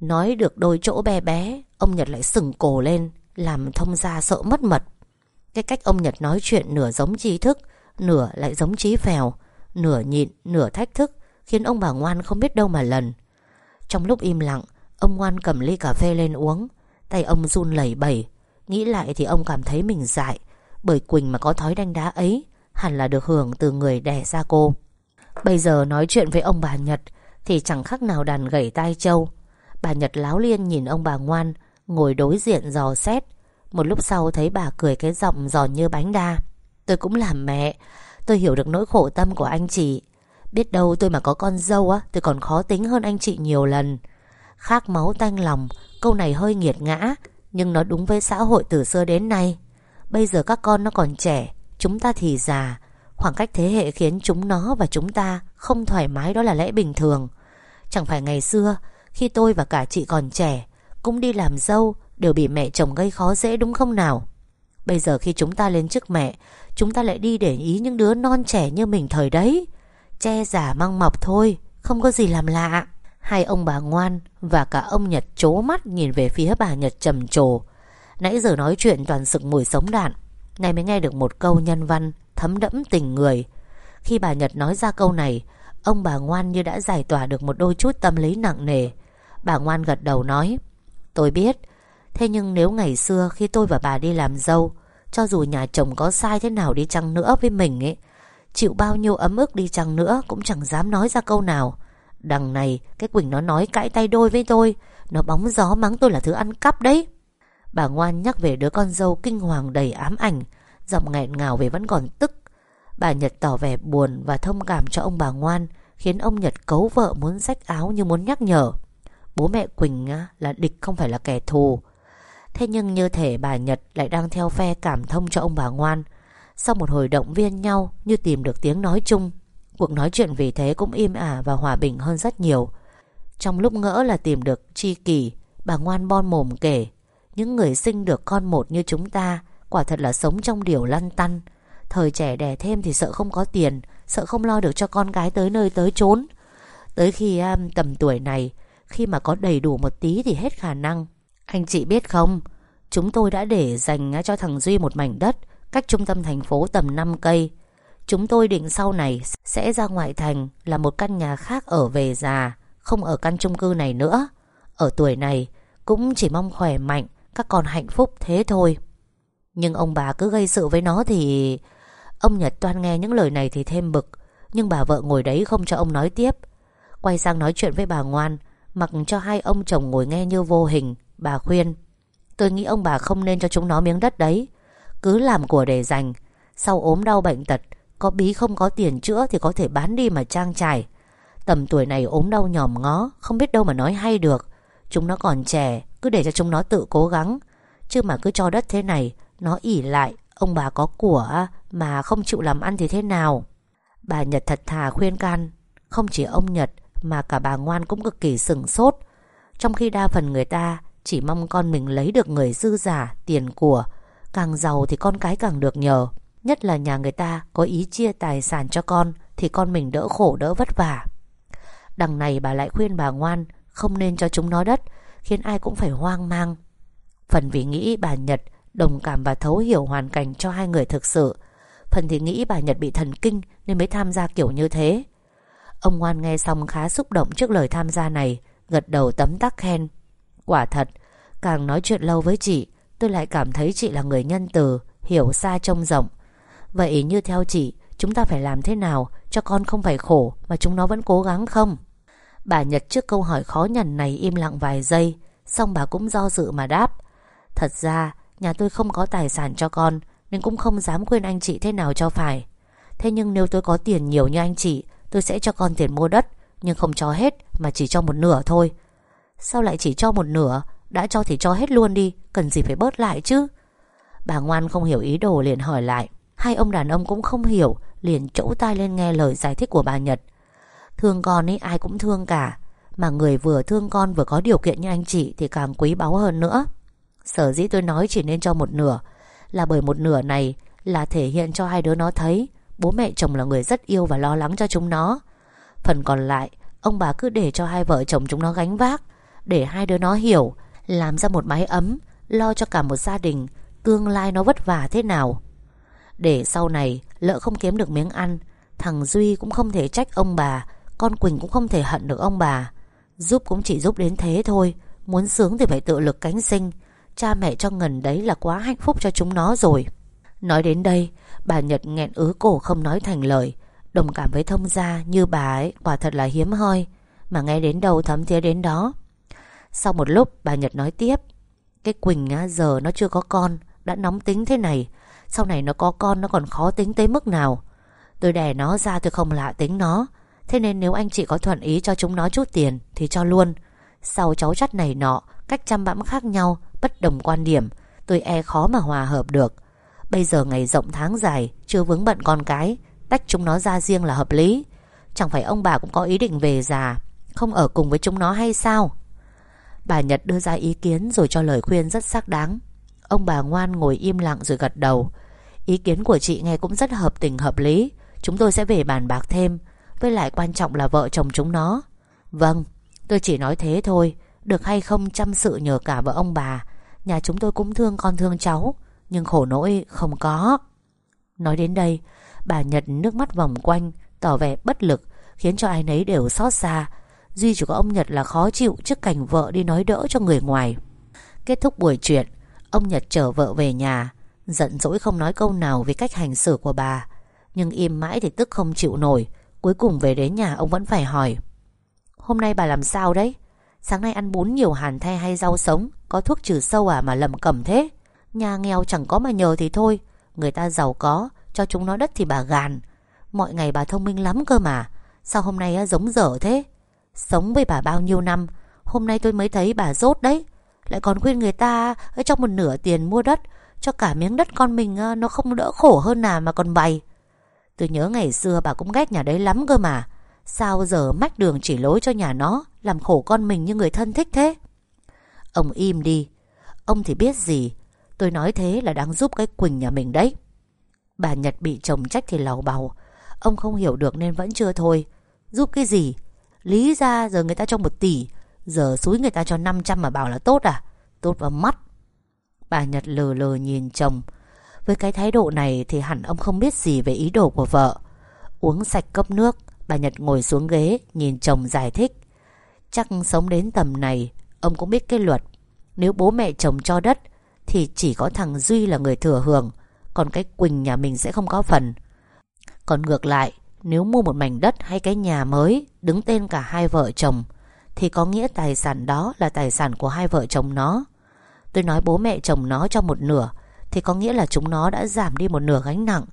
Nói được đôi chỗ bé bé Ông Nhật lại sừng cổ lên Làm thông gia sợ mất mật. Cái cách ông Nhật nói chuyện nửa giống trí thức Nửa lại giống trí phèo Nửa nhịn, nửa thách thức Khiến ông bà ngoan không biết đâu mà lần. Trong lúc im lặng Ông ngoan cầm ly cà phê lên uống Tay ông run lẩy bẩy. Nghĩ lại thì ông cảm thấy mình dại Bởi Quỳnh mà có thói đanh đá ấy Hẳn là được hưởng từ người đẻ ra cô. Bây giờ nói chuyện với ông bà Nhật Thì chẳng khác nào đàn gẩy tai trâu. Bà Nhật láo liên nhìn ông bà ngoan, Ngồi đối diện dò xét. Một lúc sau thấy bà cười cái giọng giòn như bánh đa. Tôi cũng làm mẹ, Tôi hiểu được nỗi khổ tâm của anh chị. Biết đâu tôi mà có con dâu á, Tôi còn khó tính hơn anh chị nhiều lần. Khác máu tanh lòng, Câu này hơi nghiệt ngã, Nhưng nó đúng với xã hội từ xưa đến nay. Bây giờ các con nó còn trẻ, Chúng ta thì già. Khoảng cách thế hệ khiến chúng nó và chúng ta Không thoải mái đó là lẽ bình thường. Chẳng phải ngày xưa, Khi tôi và cả chị còn trẻ, Cũng đi làm dâu Đều bị mẹ chồng gây khó dễ đúng không nào? Bây giờ khi chúng ta lên trước mẹ, Chúng ta lại đi để ý những đứa non trẻ như mình thời đấy. Che giả mang mọc thôi, Không có gì làm lạ. Hai ông bà ngoan và cả ông Nhật chố mắt nhìn về phía bà Nhật trầm trồ. Nãy giờ nói chuyện toàn sực mùi sống đạn. Nay mới nghe được một câu nhân văn thấm đẫm tình người. Khi bà Nhật nói ra câu này, ông bà ngoan như đã giải tỏa được một đôi chút tâm lý nặng nề. Bà ngoan gật đầu nói, tôi biết. Thế nhưng nếu ngày xưa khi tôi và bà đi làm dâu, Cho dù nhà chồng có sai thế nào đi chăng nữa với mình ấy Chịu bao nhiêu ấm ức đi chăng nữa Cũng chẳng dám nói ra câu nào Đằng này cái Quỳnh nó nói cãi tay đôi với tôi Nó bóng gió mắng tôi là thứ ăn cắp đấy Bà ngoan nhắc về đứa con dâu kinh hoàng đầy ám ảnh Giọng nghẹn ngào về vẫn còn tức. Bà Nhật tỏ vẻ buồn và thông cảm cho ông bà ngoan, Khiến ông Nhật cấu vợ muốn rách áo như muốn nhắc nhở. Bố mẹ Quỳnh là địch không phải là kẻ thù. Thế nhưng như thể bà Nhật lại đang theo phe cảm thông cho ông bà ngoan. Sau một hồi động viên nhau như tìm được tiếng nói chung, Cuộc nói chuyện vì thế cũng im ả và hòa bình hơn rất nhiều. Trong lúc ngỡ là tìm được chi kỷ, Bà ngoan bon mồm kể, Những người sinh được con một như chúng ta Quả thật là sống trong điều lăn tăn. Thời trẻ đẻ thêm thì sợ không có tiền Sợ không lo được cho con gái tới nơi tới chốn. Tới khi um, tầm tuổi này Khi mà có đầy đủ một tí thì hết khả năng. Anh chị biết không Chúng tôi đã để dành à, cho thằng Duy một mảnh đất Cách trung tâm thành phố tầm 5 cây. Chúng tôi định sau này Sẽ ra ngoại thành Là một căn nhà khác ở về già Không ở căn chung cư này nữa. Ở tuổi này Cũng chỉ mong khỏe mạnh Các con hạnh phúc thế thôi. Nhưng ông bà cứ gây sự với nó thì Ông Nhật toan nghe những lời này thì thêm bực. Nhưng bà vợ ngồi đấy không cho ông nói tiếp. Quay sang nói chuyện với bà ngoan, Mặc cho hai ông chồng ngồi nghe như vô hình. Bà khuyên, Tôi nghĩ ông bà không nên cho chúng nó miếng đất đấy. Cứ làm của để dành. Sau ốm đau bệnh tật, Có bí không có tiền chữa thì có thể bán đi mà trang trải. Tầm tuổi này ốm đau nhòm ngó, Không biết đâu mà nói hay được. Chúng nó còn trẻ, Cứ để cho chúng nó tự cố gắng. Chứ mà cứ cho đất thế này nó ỉ lại, Ông bà có của mà không chịu làm ăn thì thế nào? Bà Nhật thật thà khuyên can, Không chỉ ông Nhật Mà cả bà ngoan cũng cực kỳ sừng sốt. Trong khi đa phần người ta Chỉ mong con mình lấy được người dư giả, Tiền của, Càng giàu thì con cái càng được nhờ. Nhất là nhà người ta có ý chia tài sản cho con Thì con mình đỡ khổ đỡ vất vả. Đằng này bà lại khuyên bà ngoan, Không nên cho chúng nó đất, Khiến ai cũng phải hoang mang. Phần vì nghĩ bà Nhật Đồng cảm và thấu hiểu hoàn cảnh cho hai người thực sự. Phần thì nghĩ bà Nhật bị thần kinh Nên mới tham gia kiểu như thế. Ông ngoan nghe xong khá xúc động trước lời tham gia này, Gật đầu tấm tắc khen. Quả thật, Càng nói chuyện lâu với chị, Tôi lại cảm thấy chị là người nhân từ, Hiểu xa trông rộng. Vậy như theo chị, Chúng ta phải làm thế nào Cho con không phải khổ Mà chúng nó vẫn cố gắng không? Bà Nhật trước câu hỏi khó nhằn này im lặng vài giây, Xong bà cũng do dự mà đáp. Thật ra Nhà tôi không có tài sản cho con, Nên cũng không dám khuyên anh chị thế nào cho phải. Thế nhưng nếu tôi có tiền nhiều như anh chị, Tôi sẽ cho con tiền mua đất, Nhưng không cho hết, mà chỉ cho một nửa thôi. Sao lại chỉ cho một nửa? Đã cho thì cho hết luôn đi, Cần gì phải bớt lại chứ? Bà ngoan không hiểu ý đồ liền hỏi lại. Hai ông đàn ông cũng không hiểu, Liền chỗ tai lên nghe lời giải thích của bà Nhật. Thương con ấy, ai cũng thương cả, Mà người vừa thương con vừa có điều kiện như anh chị Thì càng quý báu hơn nữa. Sở dĩ tôi nói chỉ nên cho một nửa, Là bởi một nửa này Là thể hiện cho hai đứa nó thấy Bố mẹ chồng là người rất yêu và lo lắng cho chúng nó. Phần còn lại, Ông bà cứ để cho hai vợ chồng chúng nó gánh vác, Để hai đứa nó hiểu, Làm ra một mái ấm, Lo cho cả một gia đình, Tương lai nó vất vả thế nào. Để sau này, lỡ không kiếm được miếng ăn, Thằng Duy cũng không thể trách ông bà, Con Quỳnh cũng không thể hận được ông bà. Giúp cũng chỉ giúp đến thế thôi, Muốn sướng thì phải tự lực cánh sinh. Cha mẹ cho ngần đấy là quá hạnh phúc cho chúng nó rồi. Nói đến đây Bà Nhật nghẹn ứ cổ không nói thành lời. Đồng cảm với thông gia như bà ấy Quả thật là hiếm hoi. Mà nghe đến đâu thấm thía đến đó. Sau một lúc bà Nhật nói tiếp. Cái Quỳnh á, giờ nó chưa có con Đã nóng tính thế này. Sau này nó có con nó còn khó tính tới mức nào. Tôi đẻ nó ra tôi không lạ tính nó. Thế nên nếu anh chị có thuận ý cho chúng nó chút tiền Thì cho luôn. Sau cháu chắt này nọ Cách chăm bẵm khác nhau Bất đồng quan điểm, Tôi e khó mà hòa hợp được. Bây giờ ngày rộng tháng dài, Chưa vướng bận con cái, Tách chúng nó ra riêng là hợp lý. Chẳng phải ông bà cũng có ý định về già, Không ở cùng với chúng nó hay sao? Bà Nhật đưa ra ý kiến Rồi cho lời khuyên rất xác đáng. Ông bà ngoan ngồi im lặng rồi gật đầu. Ý kiến của chị nghe cũng rất hợp tình hợp lý. Chúng tôi sẽ về bàn bạc thêm. Với lại quan trọng là vợ chồng chúng nó. Vâng Tôi chỉ nói thế thôi. Được hay không chăm sự nhờ cả vợ ông bà. Nhà chúng tôi cũng thương con thương cháu, Nhưng khổ nỗi không có. Nói đến đây, Bà Nhật nước mắt vòng quanh, Tỏ vẻ bất lực, Khiến cho ai nấy đều xót xa. Duy chỉ có ông Nhật là khó chịu Trước cảnh vợ đi nói đỡ cho người ngoài. Kết thúc buổi chuyện, Ông Nhật chở vợ về nhà, Giận dỗi không nói câu nào về cách hành xử của bà. Nhưng im mãi thì tức không chịu nổi, Cuối cùng về đến nhà ông vẫn phải hỏi. Hôm nay bà làm sao đấy? Sáng nay ăn bún nhiều hàn the hay rau sống? Có thuốc trừ sâu à mà lầm cầm thế? Nhà nghèo chẳng có mà nhờ thì thôi. Người ta giàu có, Cho chúng nó đất thì bà gàn. Mọi ngày bà thông minh lắm cơ mà. Sao hôm nay giống dở thế? Sống với bà bao nhiêu năm, Hôm nay tôi mới thấy bà rốt đấy. Lại còn khuyên người ta cho một nửa tiền mua đất, Cho cả miếng đất con mình Nó không đỡ khổ hơn nào mà còn bày. Tôi nhớ ngày xưa bà cũng ghét nhà đấy lắm cơ mà. Sao giờ mách đường chỉ lối cho nhà nó, Làm khổ con mình như người thân thích thế? Ông im đi. Ông thì biết gì? Tôi nói thế là đang giúp cái Quỳnh nhà mình đấy. Bà Nhật bị chồng trách thì lầu bầu. Ông không hiểu được nên vẫn chưa thôi. Giúp cái gì? Lý ra giờ người ta cho một tỷ, Giờ xúi người ta cho 500 mà bảo là tốt à? Tốt vào mắt. Bà Nhật lờ lờ nhìn chồng. Với cái thái độ này thì hẳn ông không biết gì về ý đồ của vợ. Uống sạch cốc nước, Bà Nhật ngồi xuống ghế, Nhìn chồng giải thích. Chắc sống đến tầm này Ông cũng biết cái luật. Nếu bố mẹ chồng cho đất, Thì chỉ có thằng Duy là người thừa hưởng, Còn cái Quỳnh nhà mình sẽ không có phần. Còn ngược lại, Nếu mua một mảnh đất hay cái nhà mới Đứng tên cả hai vợ chồng, Thì có nghĩa tài sản đó là tài sản của hai vợ chồng nó. Tôi nói bố mẹ chồng nó cho một nửa, Thì có nghĩa là chúng nó đã giảm đi một nửa gánh nặng.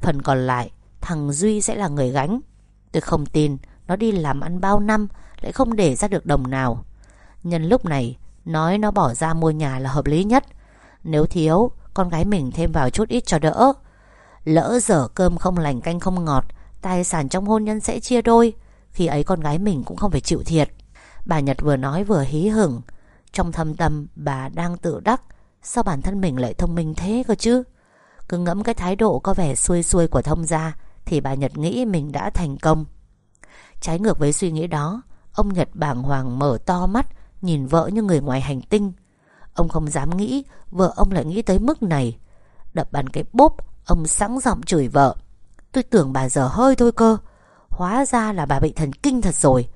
Phần còn lại, Thằng Duy sẽ là người gánh. Tôi không tin, Nó đi làm ăn bao năm, Lại không để ra được đồng nào. Nhân lúc này, Nói nó bỏ ra mua nhà là hợp lý nhất. Nếu thiếu, Con gái mình thêm vào chút ít cho đỡ. Lỡ dở cơm không lành canh không ngọt, Tài sản trong hôn nhân sẽ chia đôi. Khi ấy con gái mình cũng không phải chịu thiệt. Bà Nhật vừa nói vừa hí hửng. Trong thâm tâm, bà đang tự đắc. Sao bản thân mình lại thông minh thế cơ chứ? Cứ ngẫm cái thái độ có vẻ xuôi xuôi của thông gia, Thì bà Nhật nghĩ mình đã thành công. Trái ngược với suy nghĩ đó, Ông Nhật bàng hoàng mở to mắt Nhìn vợ như người ngoài hành tinh. Ông không dám nghĩ, Vợ ông lại nghĩ tới mức này. Đập bàn cái bốp, Ông sẵn giọng chửi vợ. Tôi tưởng bà giờ hơi thôi cơ. Hóa ra là bà bị thần kinh thật rồi.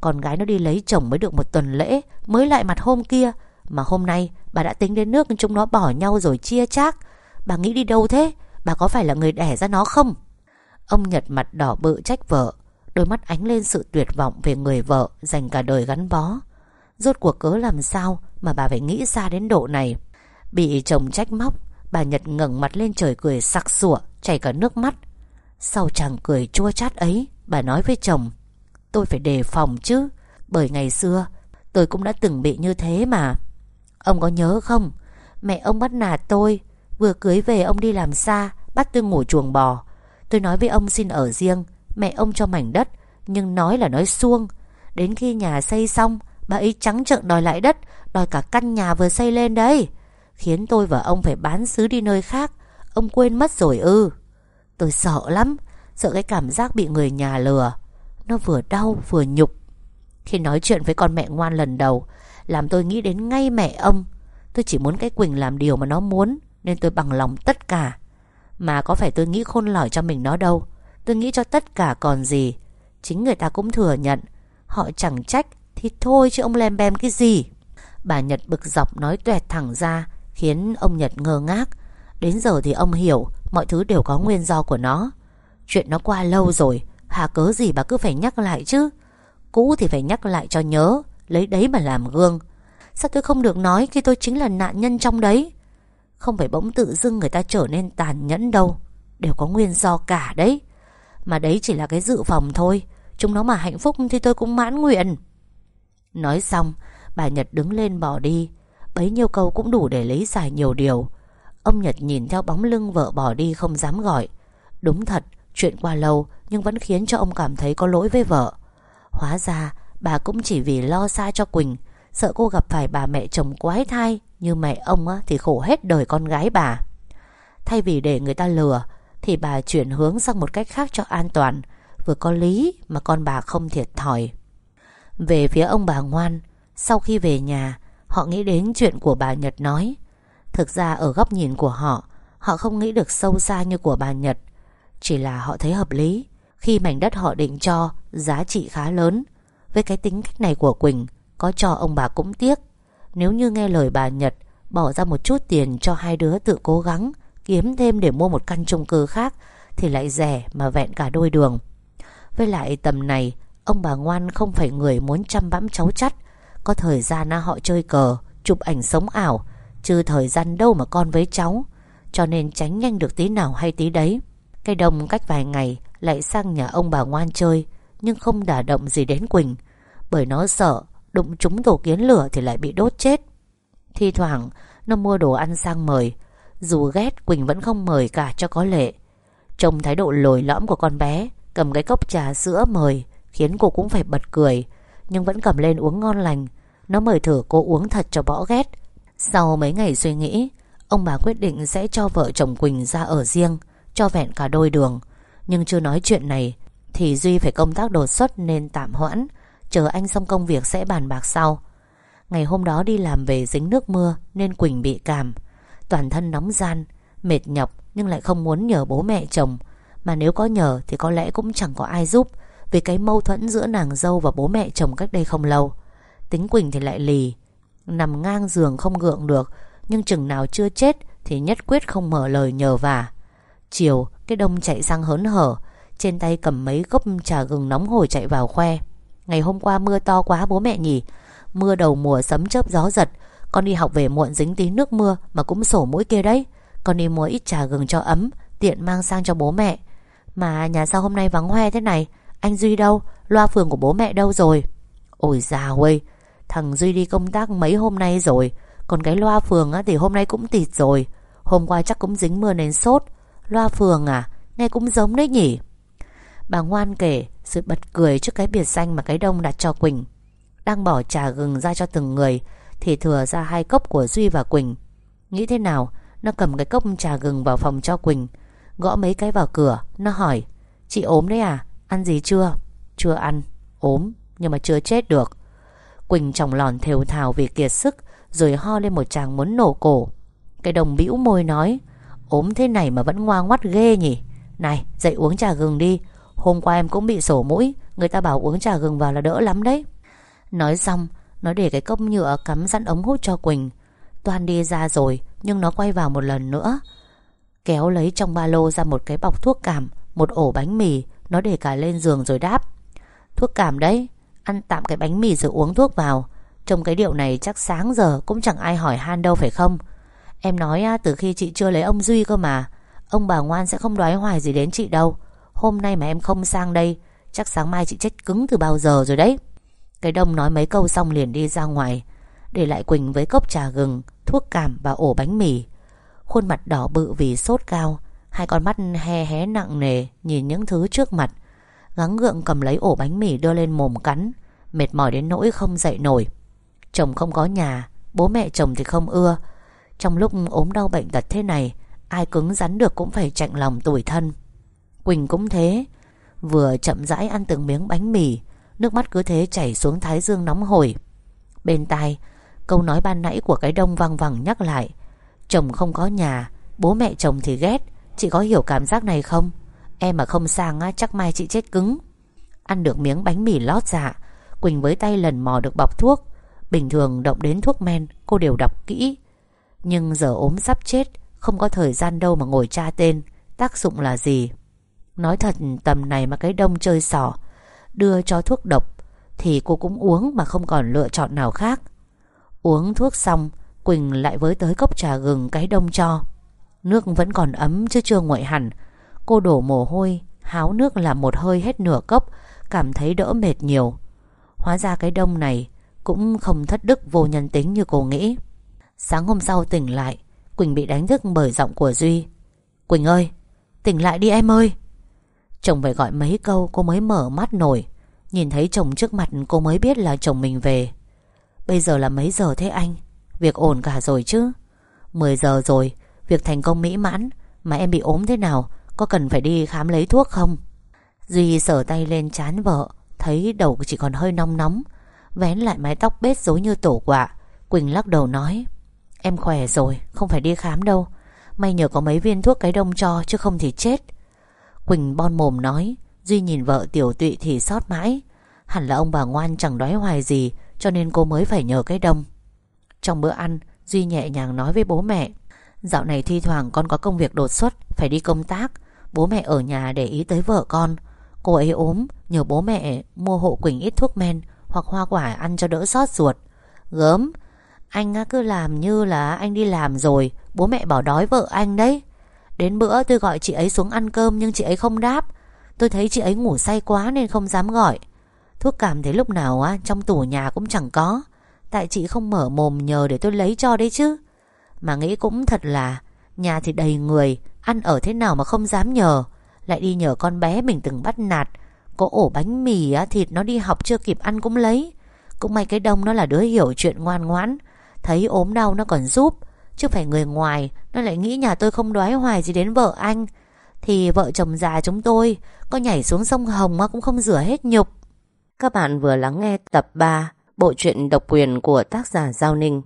Con gái nó đi lấy chồng mới được một tuần lễ, Mới lại mặt hôm kia. Mà hôm nay, bà đã tính đến nước Chúng nó bỏ nhau rồi chia chác. Bà nghĩ đi đâu thế? Bà có phải là người đẻ ra nó không? Ông Nhật mặt đỏ bự trách vợ. Đôi mắt ánh lên sự tuyệt vọng về người vợ Dành cả đời gắn bó. Rốt cuộc cớ làm sao Mà bà phải nghĩ ra đến độ này? Bị chồng trách móc, Bà Nhật ngẩng mặt lên trời cười sặc sủa Chảy cả nước mắt. Sau chàng cười chua chát ấy, Bà nói với chồng, Tôi phải đề phòng chứ, Bởi ngày xưa tôi cũng đã từng bị như thế mà. Ông có nhớ không? Mẹ ông bắt nạt tôi, Vừa cưới về ông đi làm xa, Bắt tôi ngủ chuồng bò. Tôi nói với ông xin ở riêng, Mẹ ông cho mảnh đất, Nhưng nói là nói xuông. Đến khi nhà xây xong Bà ấy trắng trợn đòi lại đất, Đòi cả căn nhà vừa xây lên đấy. Khiến tôi và ông phải bán xứ đi nơi khác. Ông quên mất rồi ư. Tôi sợ lắm, Sợ cái cảm giác bị người nhà lừa. Nó vừa đau, vừa nhục. Khi nói chuyện với con mẹ ngoan lần đầu, Làm tôi nghĩ đến ngay mẹ ông. Tôi chỉ muốn cái Quỳnh làm điều mà nó muốn, Nên tôi bằng lòng tất cả. Mà có phải tôi nghĩ khôn lỏi cho mình nó đâu. Tôi nghĩ cho tất cả còn gì. Chính người ta cũng thừa nhận, Họ chẳng trách thì thôi chứ ông lem bem cái gì? Bà Nhật bực dọc nói tuẹt thẳng ra, Khiến ông Nhật ngơ ngác. Đến giờ thì ông hiểu, Mọi thứ đều có nguyên do của nó. Chuyện nó qua lâu rồi, Hà cớ gì bà cứ phải nhắc lại chứ? Cũ thì phải nhắc lại cho nhớ, Lấy đấy mà làm gương. Sao tôi không được nói khi tôi chính là nạn nhân trong đấy? Không phải bỗng tự dưng người ta trở nên tàn nhẫn đâu, Đều có nguyên do cả đấy. Mà đấy chỉ là cái dự phòng thôi, Chúng nó mà hạnh phúc thì tôi cũng mãn nguyện. Nói xong Bà Nhật đứng lên bỏ đi. Bấy nhiêu câu cũng đủ để lấy giải nhiều điều. Ông Nhật nhìn theo bóng lưng vợ bỏ đi không dám gọi. Đúng thật Chuyện qua lâu Nhưng vẫn khiến cho ông cảm thấy có lỗi với vợ. Hóa ra bà cũng chỉ vì lo xa cho Quỳnh Sợ cô gặp phải bà mẹ chồng quái thai Như mẹ ông á, thì khổ hết đời con gái bà. Thay vì để người ta lừa Thì bà chuyển hướng sang một cách khác cho an toàn Vừa có lý mà con bà không thiệt thòi. Về phía ông bà ngoan, Sau khi về nhà, Họ nghĩ đến chuyện của bà Nhật nói. Thực ra ở góc nhìn của họ Họ không nghĩ được sâu xa như của bà Nhật. Chỉ là họ thấy hợp lý, Khi mảnh đất họ định cho, Giá trị khá lớn. Với cái tính cách này của Quỳnh, Có cho ông bà cũng tiếc. Nếu như nghe lời bà Nhật, Bỏ ra một chút tiền cho hai đứa tự cố gắng, Kiếm thêm để mua một căn chung cư khác, Thì lại rẻ mà vẹn cả đôi đường. Với lại tầm này Ông bà ngoan không phải người muốn chăm bẵm cháu chắt. Có thời gian họ chơi cờ, Chụp ảnh sống ảo. Chứ thời gian đâu mà con với cháu. Cho nên tránh nhanh được tí nào hay tí đấy. Cái đồng cách vài ngày, Lại sang nhà ông bà ngoan chơi. Nhưng không đả động gì đến Quỳnh. Bởi nó sợ, Đụng trúng tổ kiến lửa thì lại bị đốt chết. Thi thoảng, Nó mua đồ ăn sang mời. Dù ghét, Quỳnh vẫn không mời cả cho có lệ. Trông thái độ lồi lõm của con bé, Cầm cái cốc trà sữa mời. Khiến cô cũng phải bật cười, Nhưng vẫn cầm lên uống ngon lành. Nó mời thử cô uống thật cho bỏ ghét. Sau mấy ngày suy nghĩ, Ông bà quyết định sẽ cho vợ chồng Quỳnh ra ở riêng, Cho vẹn cả đôi đường. Nhưng chưa nói chuyện này, Thì Duy phải công tác đột xuất nên tạm hoãn, Chờ anh xong công việc sẽ bàn bạc sau. Ngày hôm đó đi làm về dính nước mưa Nên Quỳnh bị cảm. Toàn thân nóng gian, Mệt nhọc nhưng lại không muốn nhờ bố mẹ chồng. Mà nếu có nhờ thì có lẽ cũng chẳng có ai giúp. Vì cái mâu thuẫn giữa nàng dâu và bố mẹ chồng cách đây không lâu. Tính Quỳnh thì lại lì, Nằm ngang giường không gượng được, Nhưng chừng nào chưa chết Thì nhất quyết không mở lời nhờ vả. Chiều, cái đông chạy sang hớn hở, Trên tay cầm mấy gốc trà gừng nóng hổi chạy vào khoe. Ngày hôm qua mưa to quá bố mẹ nhỉ, Mưa đầu mùa sấm chớp gió giật, Con đi học về muộn dính tí nước mưa Mà cũng sổ mũi kia đấy. Con đi mua ít trà gừng cho ấm, Tiện mang sang cho bố mẹ. Mà nhà sao hôm nay vắng hoe thế này? Anh Duy đâu? Loa phường của bố mẹ đâu rồi? Ôi già ơi Thằng Duy đi công tác mấy hôm nay rồi. Còn cái loa phường á, thì hôm nay cũng tịt rồi. Hôm qua chắc cũng dính mưa nên sốt. Loa phường à Nghe cũng giống đấy nhỉ? Bà ngoan kể Sự bật cười trước cái biệt danh mà cái đông đặt cho Quỳnh. Đang bỏ trà gừng ra cho từng người Thì thừa ra hai cốc của Duy và Quỳnh. Nghĩ thế nào Nó cầm cái cốc trà gừng vào phòng cho Quỳnh. Gõ mấy cái vào cửa Nó hỏi Chị ốm đấy à? Ăn gì chưa? Chưa ăn. Ốm, nhưng mà chưa chết được. Quỳnh trong lòn thều thào vì kiệt sức, Rồi ho lên một tràng muốn nổ cổ. Cái đồng bĩu môi nói, ốm thế này mà vẫn ngoan ngoắt ghê nhỉ? Này, dậy uống trà gừng đi. Hôm qua em cũng bị sổ mũi, Người ta bảo uống trà gừng vào là đỡ lắm đấy. Nói xong, Nó để cái cốc nhựa cắm sẵn ống hút cho Quỳnh. Toan đi ra rồi, Nhưng nó quay vào một lần nữa. Kéo lấy trong ba lô ra một cái bọc thuốc cảm, Một ổ bánh mì. Nó để cả lên giường rồi đáp. Thuốc cảm đấy, Ăn tạm cái bánh mì rồi uống thuốc vào. Trong cái điệu này chắc sáng giờ Cũng chẳng ai hỏi han đâu phải không? Em nói từ khi chị chưa lấy ông Duy cơ mà. Ông bà ngoan sẽ không đoái hoài gì đến chị đâu. Hôm nay mà em không sang đây, Chắc sáng mai chị chết cứng từ bao giờ rồi đấy. Cái đông nói mấy câu xong liền đi ra ngoài, Để lại Quỳnh với cốc trà gừng, Thuốc cảm và ổ bánh mì. Khuôn mặt đỏ bự vì sốt cao Hai con mắt hé hé nặng nề Nhìn những thứ trước mặt. Gắng gượng cầm lấy ổ bánh mì đưa lên mồm cắn, Mệt mỏi đến nỗi không dậy nổi. Chồng không có nhà, Bố mẹ chồng thì không ưa. Trong lúc ốm đau bệnh tật thế này, Ai cứng rắn được cũng phải chạnh lòng tuổi thân. Quỳnh cũng thế. Vừa chậm rãi ăn từng miếng bánh mì, Nước mắt cứ thế chảy xuống thái dương nóng hổi. Bên tai, Câu nói ban nãy của cái đông văng vẳng nhắc lại. Chồng không có nhà, Bố mẹ chồng thì ghét. Chị có hiểu cảm giác này không? Em mà không sang á, chắc mai chị chết cứng. Ăn được miếng bánh mì lót dạ Quỳnh với tay lần mò được bọc thuốc. Bình thường động đến thuốc men Cô đều đọc kỹ. Nhưng giờ ốm sắp chết Không có thời gian đâu mà ngồi tra tên Tác dụng là gì? Nói thật tầm này mà cái đông chơi sỏ Đưa cho thuốc độc Thì cô cũng uống mà không còn lựa chọn nào khác. Uống thuốc xong Quỳnh lại với tới cốc trà gừng cái đông cho. Nước vẫn còn ấm chứ chưa nguội hẳn. Cô đổ mồ hôi, Háo nước làm một hơi hết nửa cốc, Cảm thấy đỡ mệt nhiều. Hóa ra cái đông này Cũng không thất đức vô nhân tính như cô nghĩ. Sáng hôm sau tỉnh lại, Quỳnh bị đánh thức bởi giọng của Duy. Quỳnh ơi, Tỉnh lại đi em ơi. Chồng phải gọi mấy câu cô mới mở mắt nổi, Nhìn thấy chồng trước mặt cô mới biết là chồng mình về. Bây giờ là mấy giờ thế anh? Việc ổn cả rồi chứ? 10 giờ rồi Việc thành công mỹ mãn Mà em bị ốm thế nào, Có cần phải đi khám lấy thuốc không? Duy sở tay lên chán vợ, Thấy đầu chỉ còn hơi nóng nóng, Vén lại mái tóc bết rối như tổ quạ. Quỳnh lắc đầu nói, Em khỏe rồi, không phải đi khám đâu. May nhờ có mấy viên thuốc cái đông cho, Chứ không thì chết. Quỳnh bon mồm nói, Duy nhìn vợ tiểu tụy thì sót mãi. Hẳn là ông bà ngoan chẳng đói hoài gì, Cho nên cô mới phải nhờ cái đông. Trong bữa ăn, Duy nhẹ nhàng nói với bố mẹ Dạo này thi thoảng con có công việc đột xuất, Phải đi công tác. Bố mẹ ở nhà để ý tới vợ con. Cô ấy ốm, Nhờ bố mẹ mua hộ Quỳnh ít thuốc men Hoặc hoa quả ăn cho đỡ xót ruột. Gớm, Anh cứ làm như là anh đi làm rồi, Bố mẹ bảo đói vợ anh đấy. Đến bữa tôi gọi chị ấy xuống ăn cơm Nhưng chị ấy không đáp. Tôi thấy chị ấy ngủ say quá nên không dám gọi. Thuốc cảm thấy lúc nào á, Trong tủ nhà cũng chẳng có. Tại chị không mở mồm nhờ để tôi lấy cho đấy chứ. Mà nghĩ cũng thật là Nhà thì đầy người Ăn ở thế nào mà không dám nhờ. Lại đi nhờ con bé mình từng bắt nạt. Có ổ bánh mì á, thịt nó đi học chưa kịp ăn cũng lấy. Cũng may cái đông nó là đứa hiểu chuyện ngoan ngoãn. Thấy ốm đau nó còn giúp. Chứ phải người ngoài Nó lại nghĩ nhà tôi không đoái hoài gì đến vợ anh. Thì vợ chồng già chúng tôi Có nhảy xuống sông Hồng mà cũng không rửa hết nhục. Các bạn vừa lắng nghe tập 3 Bộ truyện độc quyền của tác giả Giao Ninh.